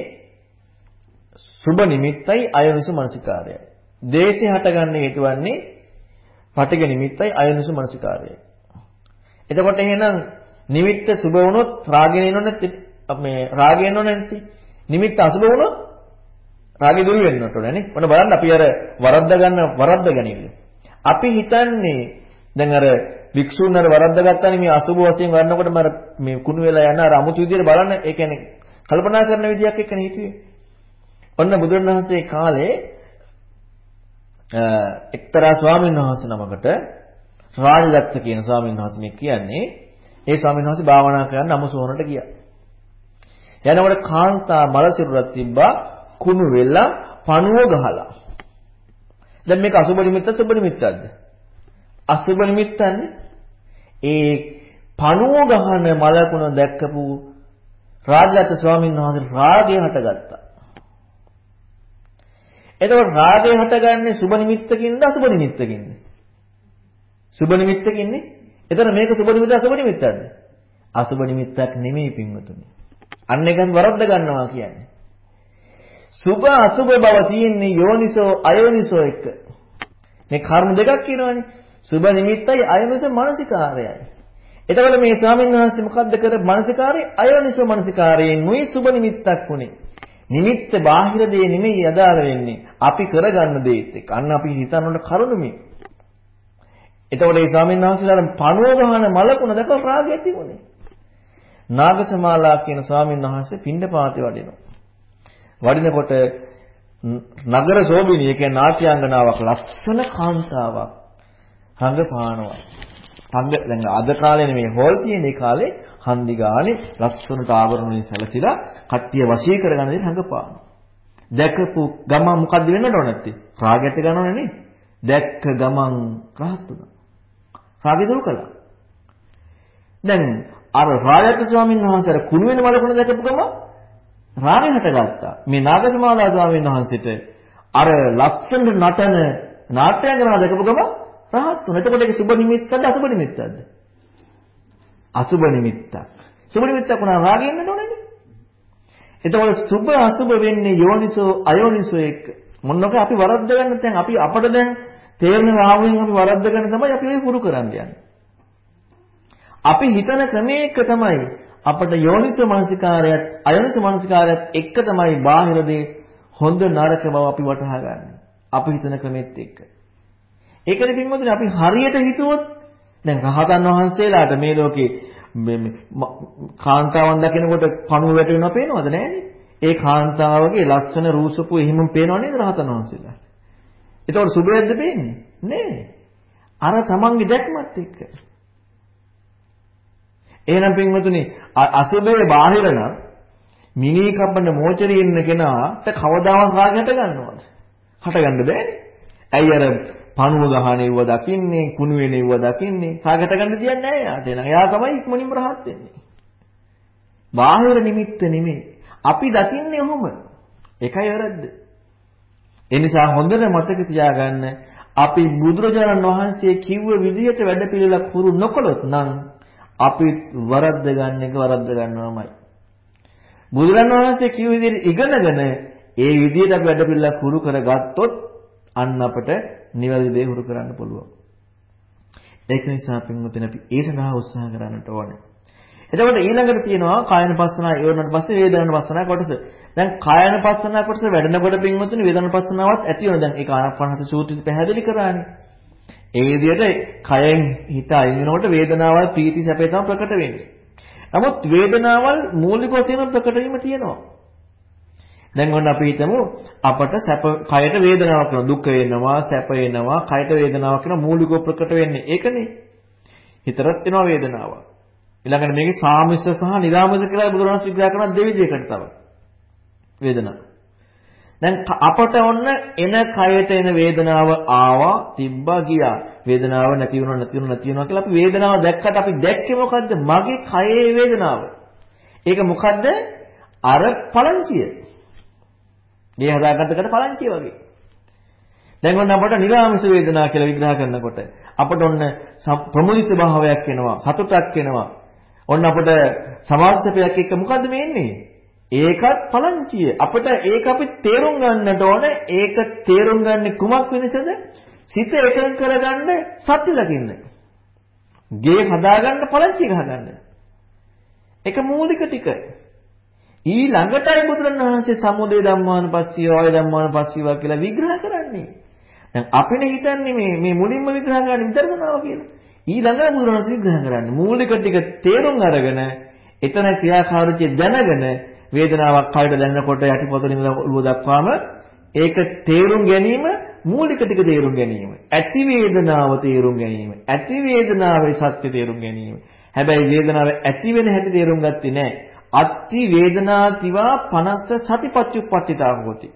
සුබ නිමිත්තයි අයනුසු මනසිකාරයයි. දේශය හටගන්න හේතු වන්නේ පටිඝ නිමිත්තයි අයනුසු මනසිකාරයයි. එතකොට එහෙනම් නිමිත්ත සුබ වුණොත් රාගය එනව නැත්නම් මේ රාගය එනව නැත්නම් නිමිත්ත අසුබ වුණොත් රාගය දුරු වෙන්නට ඕනේ නේ. මොන බලන්න අපි අර වරද්ද ගන්න වරද්ද ගැනීම. අපි හිතන්නේ දැන් අර වික්ෂුන් අර වරද්ද ගත්තානේ මේ අසුබ වශයෙන් ගන්නකොට මම මේ කුණු වෙලා යන අර අමුතු විදියට බලන්න ඒ කියන්නේ කල්පනා කරන විදියක් එක්කනේ හිතුවේ. ඔන්න බුදුරණවහන්සේ කාලේ එක්තරා ස්වාමීන් වහන්සේ නමකට රාජදත්ත කියන ස්වාමීන් වහන්සේ මේ කියන්නේ ඒ ස්වාමීන් වහන්සේ භාවනා කරන්න අමුසෝනට ගියා. යනකොට කාන්තා මල සිරුරක් තිබ්බා කුණු වෙලා පණුව ගහලා. දැන් මේක අසුබ නිමිත්ත සුබ නිමිත්තක්ද? අසුබ නිමිත්තන්නේ ඒ පණුව ගහන මලකුණ දැක්කපු රාජදත්ත ස්වාමීන් වහන්සේ රාගය හටගත්තා. එතකොට රාගය හටගන්නේ සුබ නිමිත්තකින්ද අසුබ නිමිත්තකින්ද? සුබ නිමිත්තකින්නේ. එතන මේක සුබ නිමිත්ත අසුබ නිමිත්තක්ද? අසුබ නිමිත්තක් නෙමෙයි පින්වතුනි. අන්න එකෙන් වරද්ද ගන්නවා කියන්නේ. සුබ අසුබ බව තියෙන්නේ යෝනිසෝ අයෝනිසෝ එක. මේ කර්ම දෙකක් කියනවනේ. සුබ නිමිත්තයි අයෝනිසෝ මානසිකාරයයි. එතකොට මේ ස්වාමීන් වහන්සේ මොකද්ද කර මානසිකාරේ අයෝනිසෝ මානසිකාරයෙන් නුයි සුබ නිමිත්තක් උනේ. නිමිත්ත බාහිර දේ නෙමෙයි අදාළ වෙන්නේ. අපි කරගන්න දේත් එක්ක. අන්න අපි හිතනකොට කරුණු මේ. එතකොට මේ ස්වාමීන් වහන්සේලාට පණුව ගහන මලකුණ දැකලා රාගය ඇති වුණේ. නාගසමාලා කියන ස්වාමීන් වහන්සේ පින්ඩපාතේ වඩිනවා. වඩිනකොට නගර සෝබිනිය කියන්නේ නාට්‍යාංගනාවක් ලස්සන කාන්තාවක් රංගපානවා. රංග දැන් අද කාලේ නෙමෙයි හෝල් තියෙන ඒ කාලේ හන්දි ගානේ ලස්සනට ආවරණ වලින් සැලසිලා කට්ටිය වශී කරගන්න දේ රංගපානවා. දැකපු ගමන් මොකද්ද වෙන්නට ඕන නැත්තේ? රාගයට ගන්නවනේ නේ. දැක්ක ගමන් රහත් වුණා. රාගය දුරු කළා. දැන් අර රායක ස්වාමීන් වහන්සේ අර කුණු වෙන මලකුණ දැකපු ගමන් රාගය හටගත්තා. මේ නාගසමාලා ස්වාමීන් වහන්සේට අර ලස්සන නටන නාට්‍යංගනා දැකපු ගමන් රහත් වුණා. එතකොට ඒක සුබ නිමිත්තක්ද අසුබ නිමිත්තක්ද? අසුබ නිමිත්තක්. සුබ නිමිත්තක් වුණා රාගයෙන් නඩෝනේ. එතකොට සුබ අසුබ වෙන්නේ යෝනිසෝ අයෝනිසෝ එක්ක. මොනවාක අපි වරද්ද ගන්න දැන් අපි අපිට දැන් තේරෙන රාමුවෙන් අපි වරද්ද ගන්න තමයි අපි ඔය පුරු කරන්න යන්නේ. අපි හිතන ක්‍රමයක තමයි අපට යෝනිසෝ මනසිකාරයත් අයෝනිසෝ මනසිකාරයත් එක තමයි බාහිර දේ හොඳ නරක බව අපි වටහා ගන්න. අපි හිතන ක්‍රමෙත් එක්ක. ඒකනේ පින්වතුනි අපි හරියට හිතුවොත් දැන් රහතන් වහන්සේලාට මේ ලෝකේ මේ කාන්තාවන් දකිනකොට පණුව වැටෙනවා පේනවද නැහැනේ? ඒ කාන්තාවගේ ලස්සන රූසපු එහෙමම පේනව නේද රහතන් වහන්සේලා? ඒතකොට සුබයක්ද පේන්නේ? නෑ. අර තමන්ගේ දැක්මත් එක්ක. එහෙනම් පින්වතුනි අසුබේ බාහිර නම් මිනී කපන මොචරිය ඉන්න කෙනාට කවදාවත් රාග හට ගන්නවද? හට ගන්න බෑනේ. ඇයි අර පණුව ගහනෙව්ව දකින්නේ, කුණු වෙනෙව්ව දකින්නේ, රාගට ගන්න තියන්නේ නැහැ යාට. එහෙනම් එයා තමයි ඉක්මනින්ම රහත් වෙන්නේ. බාහිර නිමිත්ත නෙමෙයි. අපි දකින්නේ ඔහොම. ඒකයි වැරද්ද. ඒ නිසා හොඳට මතක තියාගන්න අපි බුදුරජාණන් වහන්සේ කිව්ව විදිහට වැඩපිළිවෙලක් හුරු නොකළොත් නම් අපි වරද්ද ගන්න එක වරද්ද ගන්නවමයි. බුදුරජාණන් වහන්සේ කිව්ව විදිහට ඉගෙනගෙන ඒ විදිහට අපි වැඩපිළිවෙලක් හුරු කරගත්තොත් අන්න අපට නිවැරදි දේ හුරු කරන්න පුළුවන්. ඒක නිසා පින්වතුනි අපි ඒ සඳහා උත්සාහ කරන්නට ඕනේ. එතකොට ඊළඟට තියෙනවා කායන පස්සනා ඉවරනට පස්සේ වේදනන පස්සනා කොටස. දැන් කායන පස්සනා කොටස වැඩනකොට පින්වතුනි වේදන පස්සනාවත් ඇති වෙනවා. දැන් ඒක ආනාපානහත සූත්‍රෙදි පැහැදිලි කරානේ. ඒ විදිහට කයෙන් හිත අයින් වෙනකොට වේදනාවල් ප්‍රීති සැපේ තමයි ප්‍රකට වෙන්නේ. නමුත් වේදනාවල් මූලික වශයෙන් ප්‍රකට වීම තියෙනවා. දැන් ඔන්න අපි හිතමු අපට සැප කයට වේදනාවක් වෙනවා. දුක් වෙනවා සැප වෙනවා කයට වේදනාවක් වෙනවා. මූලිකව ප්‍රකට වෙන්නේ ඒකනේ. හිතරත් වෙනවා වේදනාවක් ඊළඟට මේකේ සාමිස්ස සහ නිරාමස කියලා බුදුරජාණන් විග්‍රහ කරන දෙවිදියකට තව වේදනාව. දැන් අපට ඔන්න එන කයට එන වේදනාව ආවා තිබ්බා ගියා වේදනාව නැති වුණා නැති වුණා නැති වුණා කියලා අපි වේදනාව දැක්කට අපි දැක්කේ මොකද්ද මගේ කයේ වේදනාව ඒක මොකද්ද අර පලංචිය ගේ හදාගත්තකට පලංචිය වගේ. දැන් ඔන්න අපට නිරාමස වේදනා කියලා විග්‍රහ කරනකොට අපට ඔන්න ප්‍රමුදිත භාවයක් එනවා සතුටක් එනවා. ඔන්න අපට සමාජසපයක් එක්ක මොකද්ද මේ එන්නේ? ඒකත් පලංචිය. අපිට ඒක අපි තේරුම් ගන්නට ඕන ඒක තේරුම් ගන්නේ කුමක් වෙනසද? සිත එකඟ කරගන්න සත්‍ය දකින්න. ගේ හදාගන්න පලංචිය ගහගන්න. ඒක මූලික ටික. ඊළඟටයි බුදුරණවහන්සේ සමුදය ධම්මානුපස්සීව වය ධම්මානුපස්සීව කියලා විග්‍රහ කරන්නේ. දැන් අපිනේ හිතන්නේ මේ මේ මුලින්ම විග්‍රහ කරන්නේ විදර්ශනාව කියලා. ඊළඟට බුදුරණවහන්සේ විග්‍රහ කරන්නේ මූලික ටික තේරුම් අරගෙන එතන ක්‍රියාකාරීත්වය දැනගෙන වේදනාවක් කයට දැනෙනකොට යටිපොතේ ඉඳලා ඔළුව දක්වාම ඒක තේරුම් ගැනීම මූලික ටික තේරුම් ගැනීම. ඇති වේදනාව තේරුම් ගැනීම. ඇති වේදනාවේ සත්‍ය තේරුම් ගැනීම. හැබැයි වේදනාව ඇති වෙන හැටි තේරුම් ගත්තේ නැහැ. අත්ති වේදනාතිවා 50 සතිපත්‍යුප්පට්ඨිතා හොති.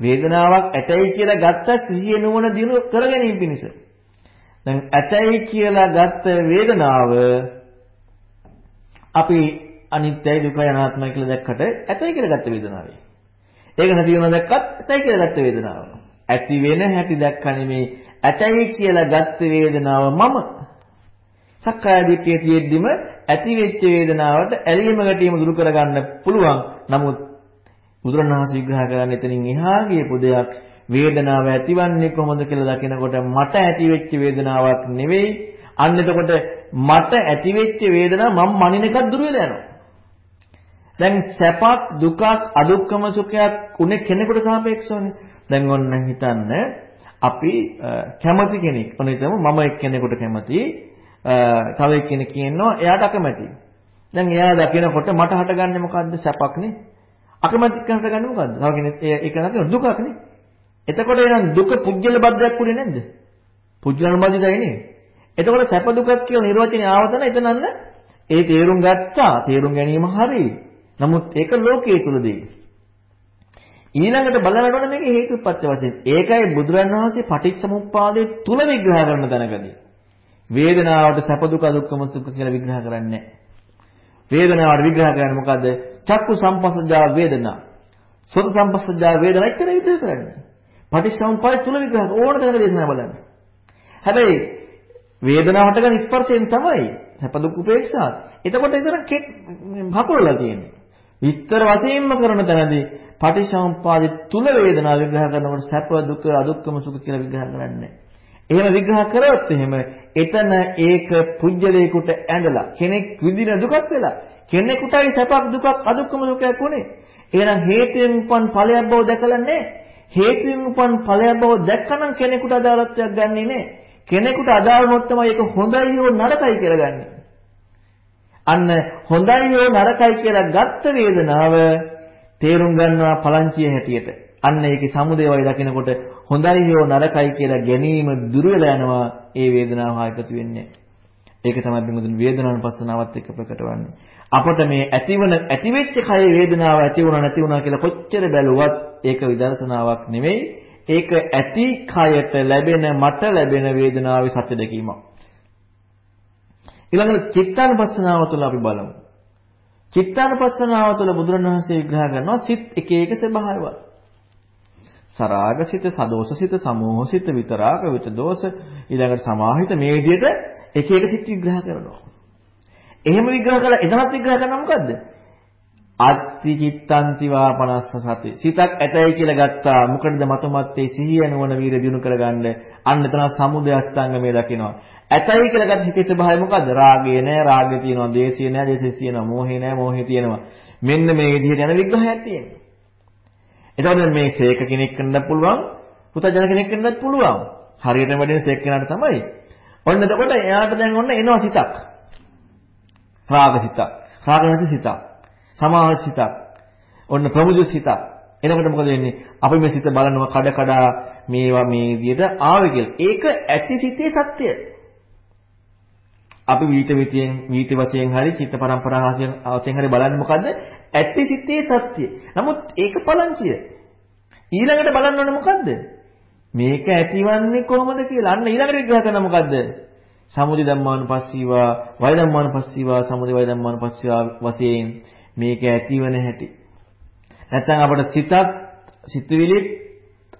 වේදනාවක් ඇතයි කියලා ගත්ත සිහිය නුවණ දිනු කර ගැනීම පිණිස. දැන් ඇතයි කියලා ගත්ත වේදනාව අපි අනිත්‍යයි දුකයි අනාත්මයි කියලා දැක්කට ඇතයි කියලා ගත්ත වේදනාවයි. ඒක නැති වෙනවා දැක්කත් ඇතයි කියලා ගත්ත වේදනාව. ඇති වෙන හැටි දැක්ක නෙමේ ඇතයි කියලා ගත්ත වේදනාව මම. සක්කාය දිට්ඨිය තියෙද්දිම ඇති වෙච්ච වේදනාවට ඇලීම ගැටීම දුරු කරගන්න පුළුවන්. නමුත් බුදුරණවහන්සේ විග්‍රහ කරන්නේ එතනින් එහා ගියපු දෙයක් වේදනාව ඇතිවන්නේ කොහොමද කියලා දකිනකොට මට ඇති වෙච්ච වේදනාවක් නෙවෙයි. අන්න එතකොට මට ඇතිවෙච්ච වේදනාව මම මනින එකක් දුර වෙලා යනවා. දැන් සැපක් දුකක් අදුක්කම සුඛයක් උනේ කෙනෙකුට සාපේක්ෂවනේ. දැන් ඔන්න හිතන්න අපි කැමති කෙනෙක්. ඔන්න හිතමු මම එක්කෙනෙකුට කැමති. තව එක්කෙනෙක් කියනවා එයාට අකමැති. දැන් එයා දකිනකොට මට හටගන්නේ මොකද්ද සැපක්නේ? අකමැති කෙනාට හටගන්නේ මොකද්ද? තව කෙනෙක් ඒක නැති දුකක්නේ. එතකොට එනම් දුක පුජ්‍යල බද්දයක් උනේ නැද්ද? පුජ්‍යලන බද්දයි නේ. එතකොට සැප දුකක් කියලා නිර්වචනය ආවතන එතනන්න ඒ තේරුම් ගත්තා. තේරුම් ගැනීම හරි. නමුත් ඒක ලෝකයේ තුලදී. ඊළඟට බලනකොට මේක හේතුපත්‍ය වශයෙන්. ඒකයි බුදුරන් වහන්සේ පටිච්චසමුප්පාදයේ තුල විග්‍රහ කරන තැනකදී. වේදනාවට සැප දුක දුක්ඛම සුඛ කියලා විග්‍රහ කරන්නේ වේදනාවට විග්‍රහ කරන්නේ මොකද්ද? චක්කු සම්පස්සජා වේදනා. සෝත සම්පස්සජා වේදනා එච්චර විග්‍රහ කරන්නේ. පටිච්චසමුප්පාදයේ තුල විග්‍රහ ඕන තැනක දේශනා බලන්න. හැබැයි වේදනාවට ගන්න ස්පර්ශයෙන් තමයි සැප දුක් උපේක්ෂා. එතකොට එතන හකුරලා තියෙන්නේ. විස්තර වශයෙන්ම කරන තැනදී පටිච්චසමුප්පාදයේ තුල වේදනාව විග්‍රහ කරනකොට සැප දුක අදුක්කම සුඛ කියලා විග්‍රහ කරන්නේ එහෙම විග්‍රහ කරොත් එහෙම එතන ඒක පුජ්‍යලයකට ඇඳලා කෙනෙක් විඳින දුකක් වෙලා කෙනෙකුටයි සැපක් දුකක් අදුක්කම සුඛයක් උනේ. එහෙනම් හේතුයෙන් උපන් ඵලයක් බව දැකලා නැහැ. හේතුයෙන් උපන් ඵලයක් බව දැක්කනම් කෙනෙකුට අදාළත්වයක් ගන්නෙ නැහැ. කෙනෙකුට අදාළ වුණොත් තමයි ඒක හොඳයි හෝ නරකයි කියලා ගන්නෙ. අන්න හොඳයි හෝ නරකයි කියලා ගත්ත වේදනාව තේරුම් ගන්නවා පලංචිය හැටියට. අන්න ඒකේ සමුදේවය දකිනකොට හොඳයි හෝ නරකයි කියලා ගැනීම දුර වෙලා යනවා ඒ වේදනාව හා එකතු වෙන්නේ. ඒක තමයි බිමුදුන් වේදනානුපස්සනාවත් එක්ක ප්‍රකට වන්නේ. අපට මේ ඇතිවන ඇතිවෙච්ච කය වේදනාව ඇති වුණා නැති වුණා කියලා කොච්චර බැලුවත් ඒක විදර්ශනාවක් නෙවෙයි. ඒක ඇති කයට ලැබෙන මට ලැබෙන වේදනාවේ සත්‍ය දැකීමක්. ඊළඟට චිත්තානුපස්සනාව තුළ අපි බලමු. චිත්තානුපස්සනාව තුළ බුදුරණවහන්සේ විග්‍රහ කරනවා සිත් එක එක ස්වභාවවල. සරාගසිත, සදෝසසිත, සමෝහසිත, විතරාග, විතදෝස ඊළඟට සමාහිත මේ විදිහට එක එක සිත් විග්‍රහ කරනවා. එහෙම විග්‍රහ කළා එතනත් විග්‍රහ කරනවා මොකද්ද? අත්ති චිත්තන්ති වාපනස්ස සති. සිතක් ඇතයි කියලා ගත්තා. මොකටද මතමත්තේ සිහිය නුවණ වීර දිනු කරගන්න. අන්න එතන සමුදය අස්තංගමේ දකිනවා. ඇතයි කියලා ගත්ත හිතේ ස්වභාවය මොකද්ද? රාගය නෑ, රාගය තියෙනවා, ද්වේෂය නෑ, ද්වේෂය තියෙනවා, මෝහය නෑ, මෝහය තියෙනවා. මෙන්න මේ විදිහට යන විග්‍රහයක් තියෙනවා. එතකොට මේ සේක කෙනෙක් වෙන්නත් පුළුවන්, පුතජන කෙනෙක් වෙන්නත් පුළුවන්. හරියටම වැඩෙන සේක කෙනාට තමයි. ඔන්න එතකොට එයාට දැන් ඔන්න එනවා සිතක්. රාග සිතක්. රාග නැති සිතක්. සමාහ සිතක්. ඔන්න ප්‍රමුජ සිතක්. එනකොට මොකද වෙන්නේ? අපි මේ සිත බලනවා කඩ කඩ මේවා මේ විදිහට ආවේ කියලා. ඒක ඇති සිතේ සත්‍යය. අපි වීත විතියෙන් වීත වශයෙන් හරි චිත්ත පරම්පරා වශයෙන් හරි බලන්නේ මොකද්ද? ඇති සිතේ සත්‍ය. නමුත් ඒක පලංචිය. ඊළඟට බලන්න ඕනේ මොකද්ද? මේක ඇතිවන්නේ කොහොමද කියලා. අන්න ඊළඟට විග්‍රහ කරන මොකද්ද? සමුදි ධම්මානුපස්සීවා, වය ධම්මානුපස්සීවා, සමුදි වය ධම්මානුපස්සීවා වශයෙන් මේක ඇතිවන හැටි. නැත්නම් අපිට සිතත්, සිතුවිලි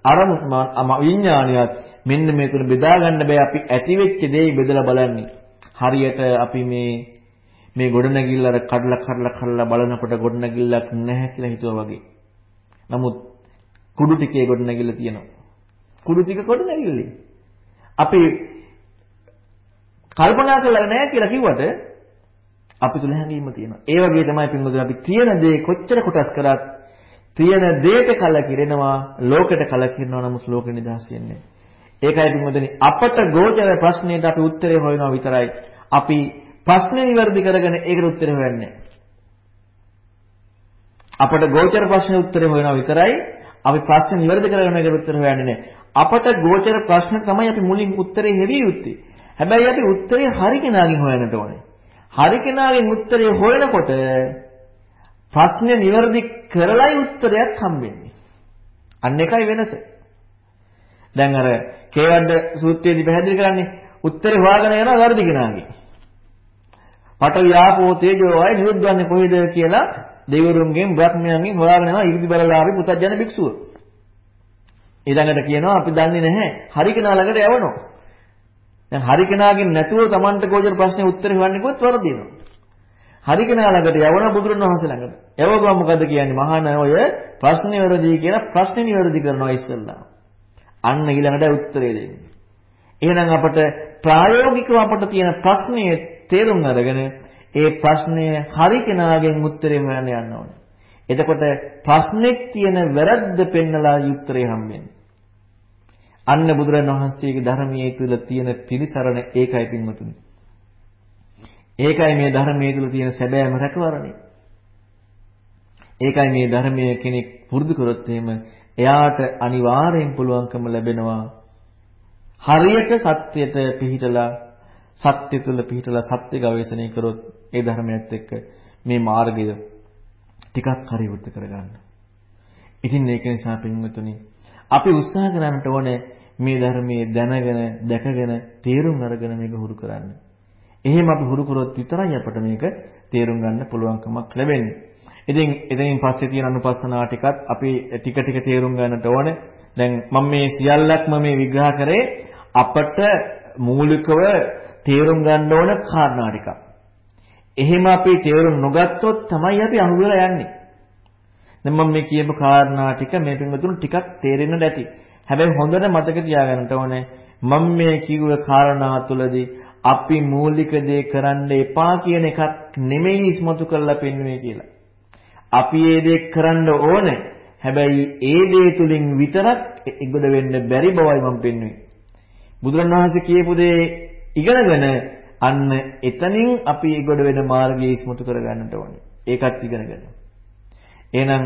අරමුණ විඥානියත් මෙන්න මේ තුන බෙදා ගන්න බෑ අපි ඇති වෙච්ච දේ බෙදලා බලන්නේ. හරියට අපි මේ මේ ගොඩනැගිල්ල අර කඩලා කඩලා කඩලා බලනකොට ගොඩනැගිල්ලක් නැහැ කියලා හිතුවා වගේ. නමුත් කුඩු ටිකේ ගොඩනැගිල්ල තියෙනවා. කුඩු ටික ගොඩනැගිල්ලේ. අපි කල්පනා කරලා නැහැ කියලා කිව්වට අපි තුල හැඟීම තියෙනවා. ඒ වගේ තමයි පින්වතුනි අපි තියෙන දේ කොච්චර කොටස් කරත් තියෙන දේට කලකිරෙනවා, ලෝකෙට කලකිරෙනවා නමුත් ලෝකෙ නිදහස් වෙන්නේ නැහැ. ඒකයි පින්වතුනි අපට ගෝචර ප්‍රශ්නෙට අපි උත්තරේ හොයනවා විතරයි. අපි ප්‍රශ්නේ නිවැරදි කරගෙන ඒකට උත්තරේ හොයන්නේ අපට ගෝචර ප්‍රශ්නේ උත්තරේ හොයනවා විතරයි. අපි ප්‍රශ්නේ නිවැරදි කරගෙන ඒකට උත්තර හොයන්නේ නැහැ. අපට ගෝචර ප්‍රශ්න තමයි අපි මුලින් උත්තරේ හෙවිය යුත්තේ. හැබැයි අපි උත්තරේ හරි කෙනාගෙන් හොයන්නට ඕනේ. හරි කෙනාගෙන් උත්තරේ හොයනකොට ප්‍රශ්නේ නිවැරදි කරලයි උත්තරයක් හම්බෙන්නේ. අන්න එකයි වෙනස. දැන් අර කේවද්ද සූත්‍රයේදී පැහැදිලි කරන්නේ උත්තරේ හොයාගෙන යනවා වර්ධි කෙනාගේ. පඨවි ආපෝ තේජෝ වායු නිරුද්ධවන්නේ කොහෙද කියලා දෙවිවරුන්ගෙන් බ්‍රහ්මයන්ගෙන් හොයාගෙන යනවා ඉරිදි බරලාවේ පුතජන භික්ෂුව. ඊළඟට කියනවා අපි දන්නේ නැහැ. හරි කෙනා ළඟට යවනවා. දැන් හරි කෙනාගෙන් නැතුව Tamanට ගෝචර ප්‍රශ්නේ උත්තර හොයන්නේ කොත් වරදිනවා. හරි කෙනා ළඟට යවන බුදුරණවහන්සේ ළඟට. යවගම මොකද කියන්නේ? මහාන ඔය ප්‍රශ්නේ වැරදි කියලා ප්‍රශ්නේ නිවැරදි කරනවා ඉස්සෙල්ලා. අන්න ඊළඟට උත්තරේ දෙන්නේ. එහෙනම් අපට ප්‍රායෝගිකව අපට තියෙන ප්‍රශ්නේ තේරුම් අරගෙන ඒ ප්‍රශ්නය හරි කෙනාගෙන් උත්තරේ හොයන්න යන්න ඕනේ. එතකොට ප්‍රශ්නෙක් තියෙන වැරද්ද පෙන්නලා උත්තරේ හම්බෙන්නේ. අන්න බුදුරණවහන්සේගේ ධර්මයේ තුල තියෙන පිළිසරණ ඒකයි පින්වතුනි. ඒකයි මේ ධර්මයේ තුල තියෙන සැබෑම රැකවරණය. ඒකයි මේ ධර්මයේ කෙනෙක් පුරුදු කරොත් එහෙම එයාට අනිවාර්යෙන් පුළුවන්කම ලැබෙනවා හරියට සත්‍යයට පිහිටලා සත්‍ය තුල පිහිටලා සත්‍ය ගවේෂණය කරොත් ඒ ධර්මයත් එක්ක මේ මාර්ගය ටිකක් හරියට කරගන්න. ඉතින් ඒක නිසා පින්වතුනි අපි උත්සාහ කරන්නට ඕනේ මේ ධර්මයේ දැනගෙන දැකගෙන තේරුම් අරගෙන මේක හුරු කරන්න. එහෙම අපි හුරු කරොත් විතරයි අපට මේක තේරුම් ගන්න පුළුවන්කමක් ලැබෙන්නේ. ඉතින් එතනින් පස්සේ තියෙන අනුපස්සනා ටිකත් අපි ටික ටික තේරුම් ගන්නට ඕනේ. දැන් මම මේ සියල්ලක්ම මේ විග්‍රහ කරේ අපට මූලිකව තේරුම් ගන්න ඕන කාරණා ටිකක්. එහෙම අපි තේරුම් නොගත්තොත් තමයි අපි අහුවෙලා යන්නේ. දැන් මම මේ කියපු කාරණා ටික මේ පින්වතුන් ටිකක් තේරෙන්න ඇති. හැබැයි හොඳට මතක තියාගන්න ඕනේ මම මේ කිව්ව කාරණා තුලදී අපි මූලික දේ කරන්න එපා කියන එකක් නෙමෙයි ඉස්මතු කරලා පෙන්වන්නේ කියලා. අපි ඒ දේ කරන්න ඕනේ. හැබැයි ඒ දේ තුලින් විතරක් ඉගොඩ වෙන්න බැරි බවයි මම පෙන්වන්නේ. බුදුරණවහන්සේ කියපු දේ ඉගෙනගෙන අන්න එතනින් අපි ඉගොඩ වෙන මාර්ගය ඉස්මතු කරගන්නට ඕනේ. ඒකත් ඉගෙනගෙන. එහෙනම්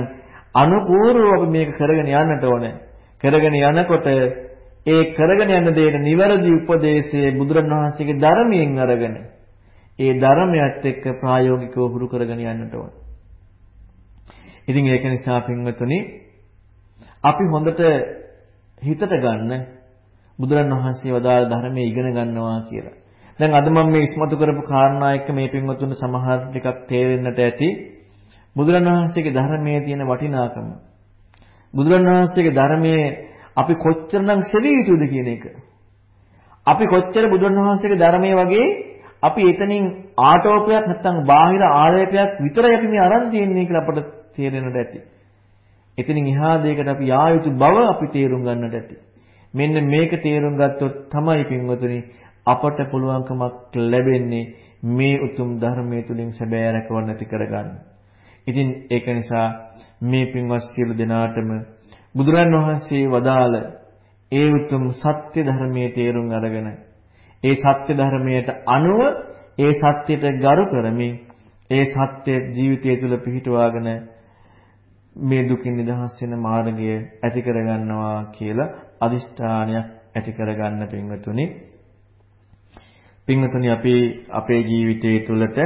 අනුපූර්වව අපි මේක කරගෙන යන්නට ඕනේ. කරගෙන යනකොට ඒ කරගෙන යන දේට නිවැරදි උපදේශයේ බුදුරණවහන්සේගේ ධර්මයෙන් අරගෙන ඒ ධර්මයත් එක්ක ප්‍රායෝගිකව හුරු කරගෙන යන්නට ඕන. ඉතින් ඒක නිසා පින්වතුනි අපි හොඳට හිතට ගන්න බුදුරණවහන්සේ වදාළ ධර්මයේ ඉගෙන ගන්නවා කියලා. දැන් අද මම මේ ඉස්මතු කරපු කාරණා එක්ක මේ පින්වතුන් සමහර ටිකක් තේරෙන්නට ඇති බුදුරණවහන්සේගේ ධර්මයේ තියෙන වටිනාකම. බුදුරණවහන්සේගේ ධර්මයේ අපි කොච්චරනම් සෙවිය යුතුද කියන එක. අපි කොච්චර බුදුරණවහන්සේගේ ධර්මයේ වගේ අපි එතනින් ආටෝපයක් නැත්නම් බාහිර ආලේපයක් විතරයි අපි මේ අරන් තියන්නේ කියලා අපට තේරෙන්නට ඇති. එතනින් එහා දෙයකට අපි යා යුතු බව අපි තේරුම් ගන්නට ඇති. මෙන්න මේක තේරුම් ගත්තොත් තමයි පින්වතුනි අපට පුළුවන්කමක් ලැබෙන්නේ මේ උතුම් ධර්මයේ තුලින් සැබෑ රැකවන්න ඇති කරගන්න. ඉතින් ඒක නිසා මේ පින්වත් සියලු දෙනාටම බුදුරන් වහන්සේ වදාළ ඒ උතුම් සත්‍ය ධර්මයේ තේරුම් අරගෙන ඒ සත්‍ය ධර්මයට අනුව ඒ සත්‍යයට ගරු කරමින් ඒ සත්‍ය ජීවිතය තුළ පිහිටුවාගෙන මේ දුකින් නිදහස් වෙන මාර්ගය ඇති කරගන්නවා කියලා අදිෂ්ඨානයක් ඇති කරගන්න පින්වතුනි පින්වතුනි අපි අපේ ජීවිතය තුළට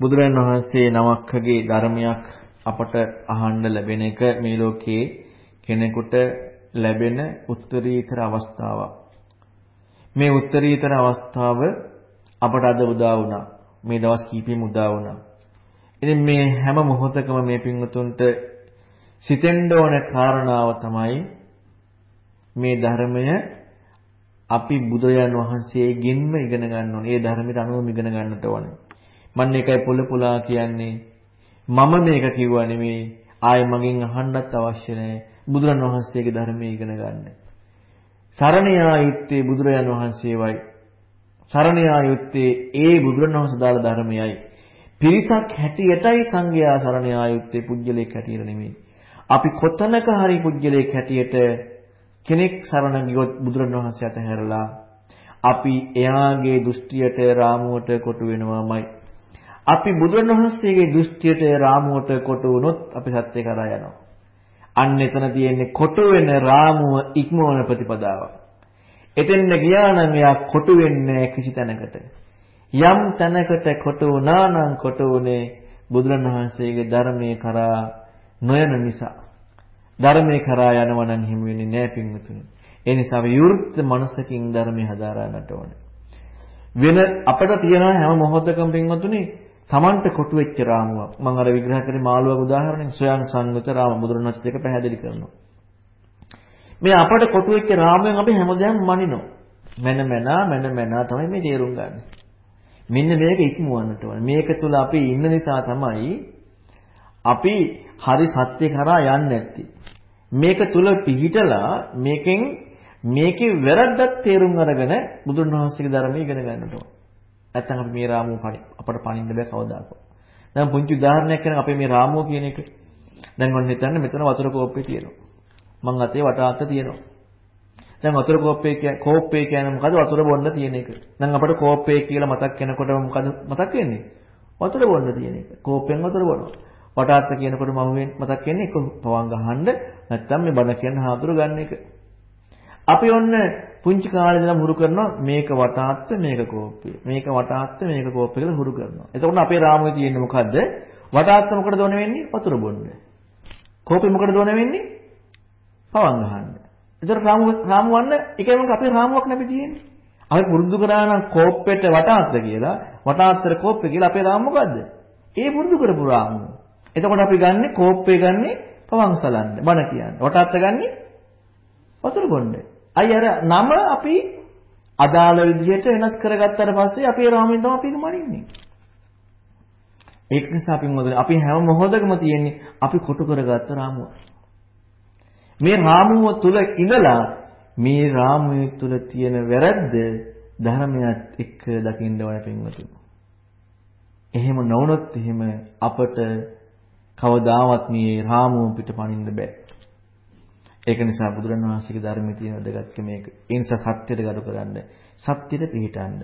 බුදුරන් වහන්සේ නමක්කගේ ධර්මයක් අපට අහන්න ලැබෙන එක මේ ලෝකයේ කෙනෙකුට ලැබෙන උත්තරීතර අවස්ථාවක්. මේ උත්තරීතර අවස්ථාව අපට අද උදා වුණා. මේ දවස් කීපෙම උදා වුණා. ඉතින් මේ හැම මොහොතකම මේ පින්වතුන්ට සිතෙන්න ඕන කාරණාව තමයි මේ ධර්මය අපි බුදුරජාන් වහන්සේගෙන්ම ඉගෙන ගන්න ඕනේ. ඒ ධර්මයට අනුව ඉගෙන ගන්නට ඕනේ. මම ඒකයි පොළ පුලා කියන්නේ මම මේක කිව්වා නෙමෙයි ආයෙ මගෙන් අහන්නත් අවශ්‍ය නැහැ බුදුරන් වහන්සේගේ ධර්මයේ ඉගෙන ගන්න. සරණ යායුත්තේ බුදුරජාන් වහන්සේවයි. සරණ යායුත්තේ ඒ බුදුරන් වහන්සේ දාලා ධර්මයයි. පිරිසක් හැටියටයි සංඝයා සරණ යායුත්තේ පුජ්‍යලයක් හැටියට නෙමෙයි. අපි කොතනක හරි පුජ්‍යලයක් හැටියට කෙනෙක් සරණ ගියොත් බුදුරන් වහන්සේ අතහැරලා අපි එයාගේ දෘෂ්ටියට රාමුවට කොටු වෙනවාමයි. අපි බුදුරණවහන්සේගේ දෘෂ්ටියට රාමුවට කොටු වුණොත් අපි සත්‍ය කරා යනවා. අන්න එතන තියෙන්නේ කොටු වෙන රාමුව ඉක්මවන ප්‍රතිපදාවක්. එතෙන්න ගියා නම් එයා කොටු වෙන්නේ කිසි තැනකට. යම් තැනකට කොටු වුණා නම් කොටු උනේ බුදුරණවහන්සේගේ ධර්මයේ කරා නොයන නිසා. ධර්මයේ කරා යනවා නම් හිමි වෙන්නේ නැහැ පින්වතුනි. ඒ නිසා අපි යෘත් මනසකින් ධර්මයේ හදාරන්නට ඕනේ. වෙන අපිට තියෙන හැම මොහොතකම පින්වතුනි Tamanට කොටු වෙච්ච රාමුවක්. මම අර විග්‍රහ කරේ මාළුවක උදාහරණයෙන් සොයන් සංගත රාම බුදුරණස් දෙක පැහැදිලි කරනවා. මේ අපට කොටු වෙච්ච රාමුවෙන් අපි හැමදාම මනිනවා. මන මනා මන මනා තමයි මේ තේරුම් ගන්න. මෙන්න මේක ඉක්මවන්නට ඕන. මේක තුල අපි ඉන්න නිසා තමයි අපි හරි සත්‍ය කරා යන්නේ නැත්තේ. මේක තුල පිහිටලා මේකෙන් මේකේ වැරද්දක් තේරුම් අරගෙන බුදුන් වහන්සේගේ ධර්මය ඉගෙන ගන්නට ඕන. නැත්තම් අපි මේ රාමුව අපට පණින්න බෑ කවදාකවත්. දැන් පුංචි උදාහරණයක් කරන අපේ මේ රාමුව කියන එක. දැන් ඔන්න හිතන්න මෙතන වතුර කෝප්පේ තියෙනවා. මං අතේ වටාත්ත තියෙනවා. දැන් වතුර කෝප්පේ කියන්නේ කෝප්පේ කියන්නේ මොකද වතුර බොන්න තියෙන එක. දැන් අපිට කෝප්පේ කියලා මතක් වෙනකොට මොකද මතක් වෙන්නේ? වතුර බොන්න තියෙන එක. කෝප්පෙන් වතුර බොනවා. වටාත්ත කියනකොට මම මතක් වෙන්නේ එක පවන් ගහන්න නැත්තම් මේ බණ කියන හාතුරු ගන්න එක. අපි ඔන්න පුංචි කාලේ ඉඳලා හුරු කරනවා මේක වටාත්ත මේක කෝප්පේ. මේක වටාත්ත මේක කෝප්පේ කියලා හුරු කරනවා. එතකොට අපේ රාමුවේ තියෙන්නේ මොකද්ද? වටාත්ත මොකටද ඕන වෙන්නේ? වතුර බොන්න. කෝප්පේ මොකටද ඕන වෙන්නේ? පවන් ගහන්න. එතකොට රාමු රාමු වන්න ඒකයි මොකද අපේ රාමුවක් නැපි තියෙන්නේ. අපි පුරුදු කරා නම් කෝප්පෙට වටාත්ත කියලා වටාත්තර කෝප්පේ කියලා අපේ රාමු මොකද්ද? ඒ පුරුදු කරපු රාමුව. එතකොට අපි ගන්නෙ කෝප්පේ ගන්නෙ පවන් සලන්න. බණ කියන්නේ. වටාත්ත ගන්නෙ වතුර බොන්නේ. අයි අර නම අපි අදාළ විදිහට වෙනස් කරගත්තාට පස්සේ අපේ රාමයෙන් තමයි අපි මනින්නේ. ඒක නිසා අපි මොකද අපි හැම මොහොතකම තියෙන්නේ අපි කොටු කරගත්ත රාමුව. මේ රාමුව තුල ඉඳලා මේ රාමුව තුල තියෙන වැරද්ද ධර්මයක් එක්ක දකින්න ඕන පින්වතුනි. එහෙම නොවුනොත් එහෙම අපට කවදාවත් මේ රාමුව පිට පනින්න බෑ. ඒක නිසා බුදුරණවහන්සේගේ ධර්මයේ තියෙන වැදගත්කම මේක. ඒ නිසා සත්‍යයට ගරු කරන්න. සත්‍යෙට පිළිටන්න.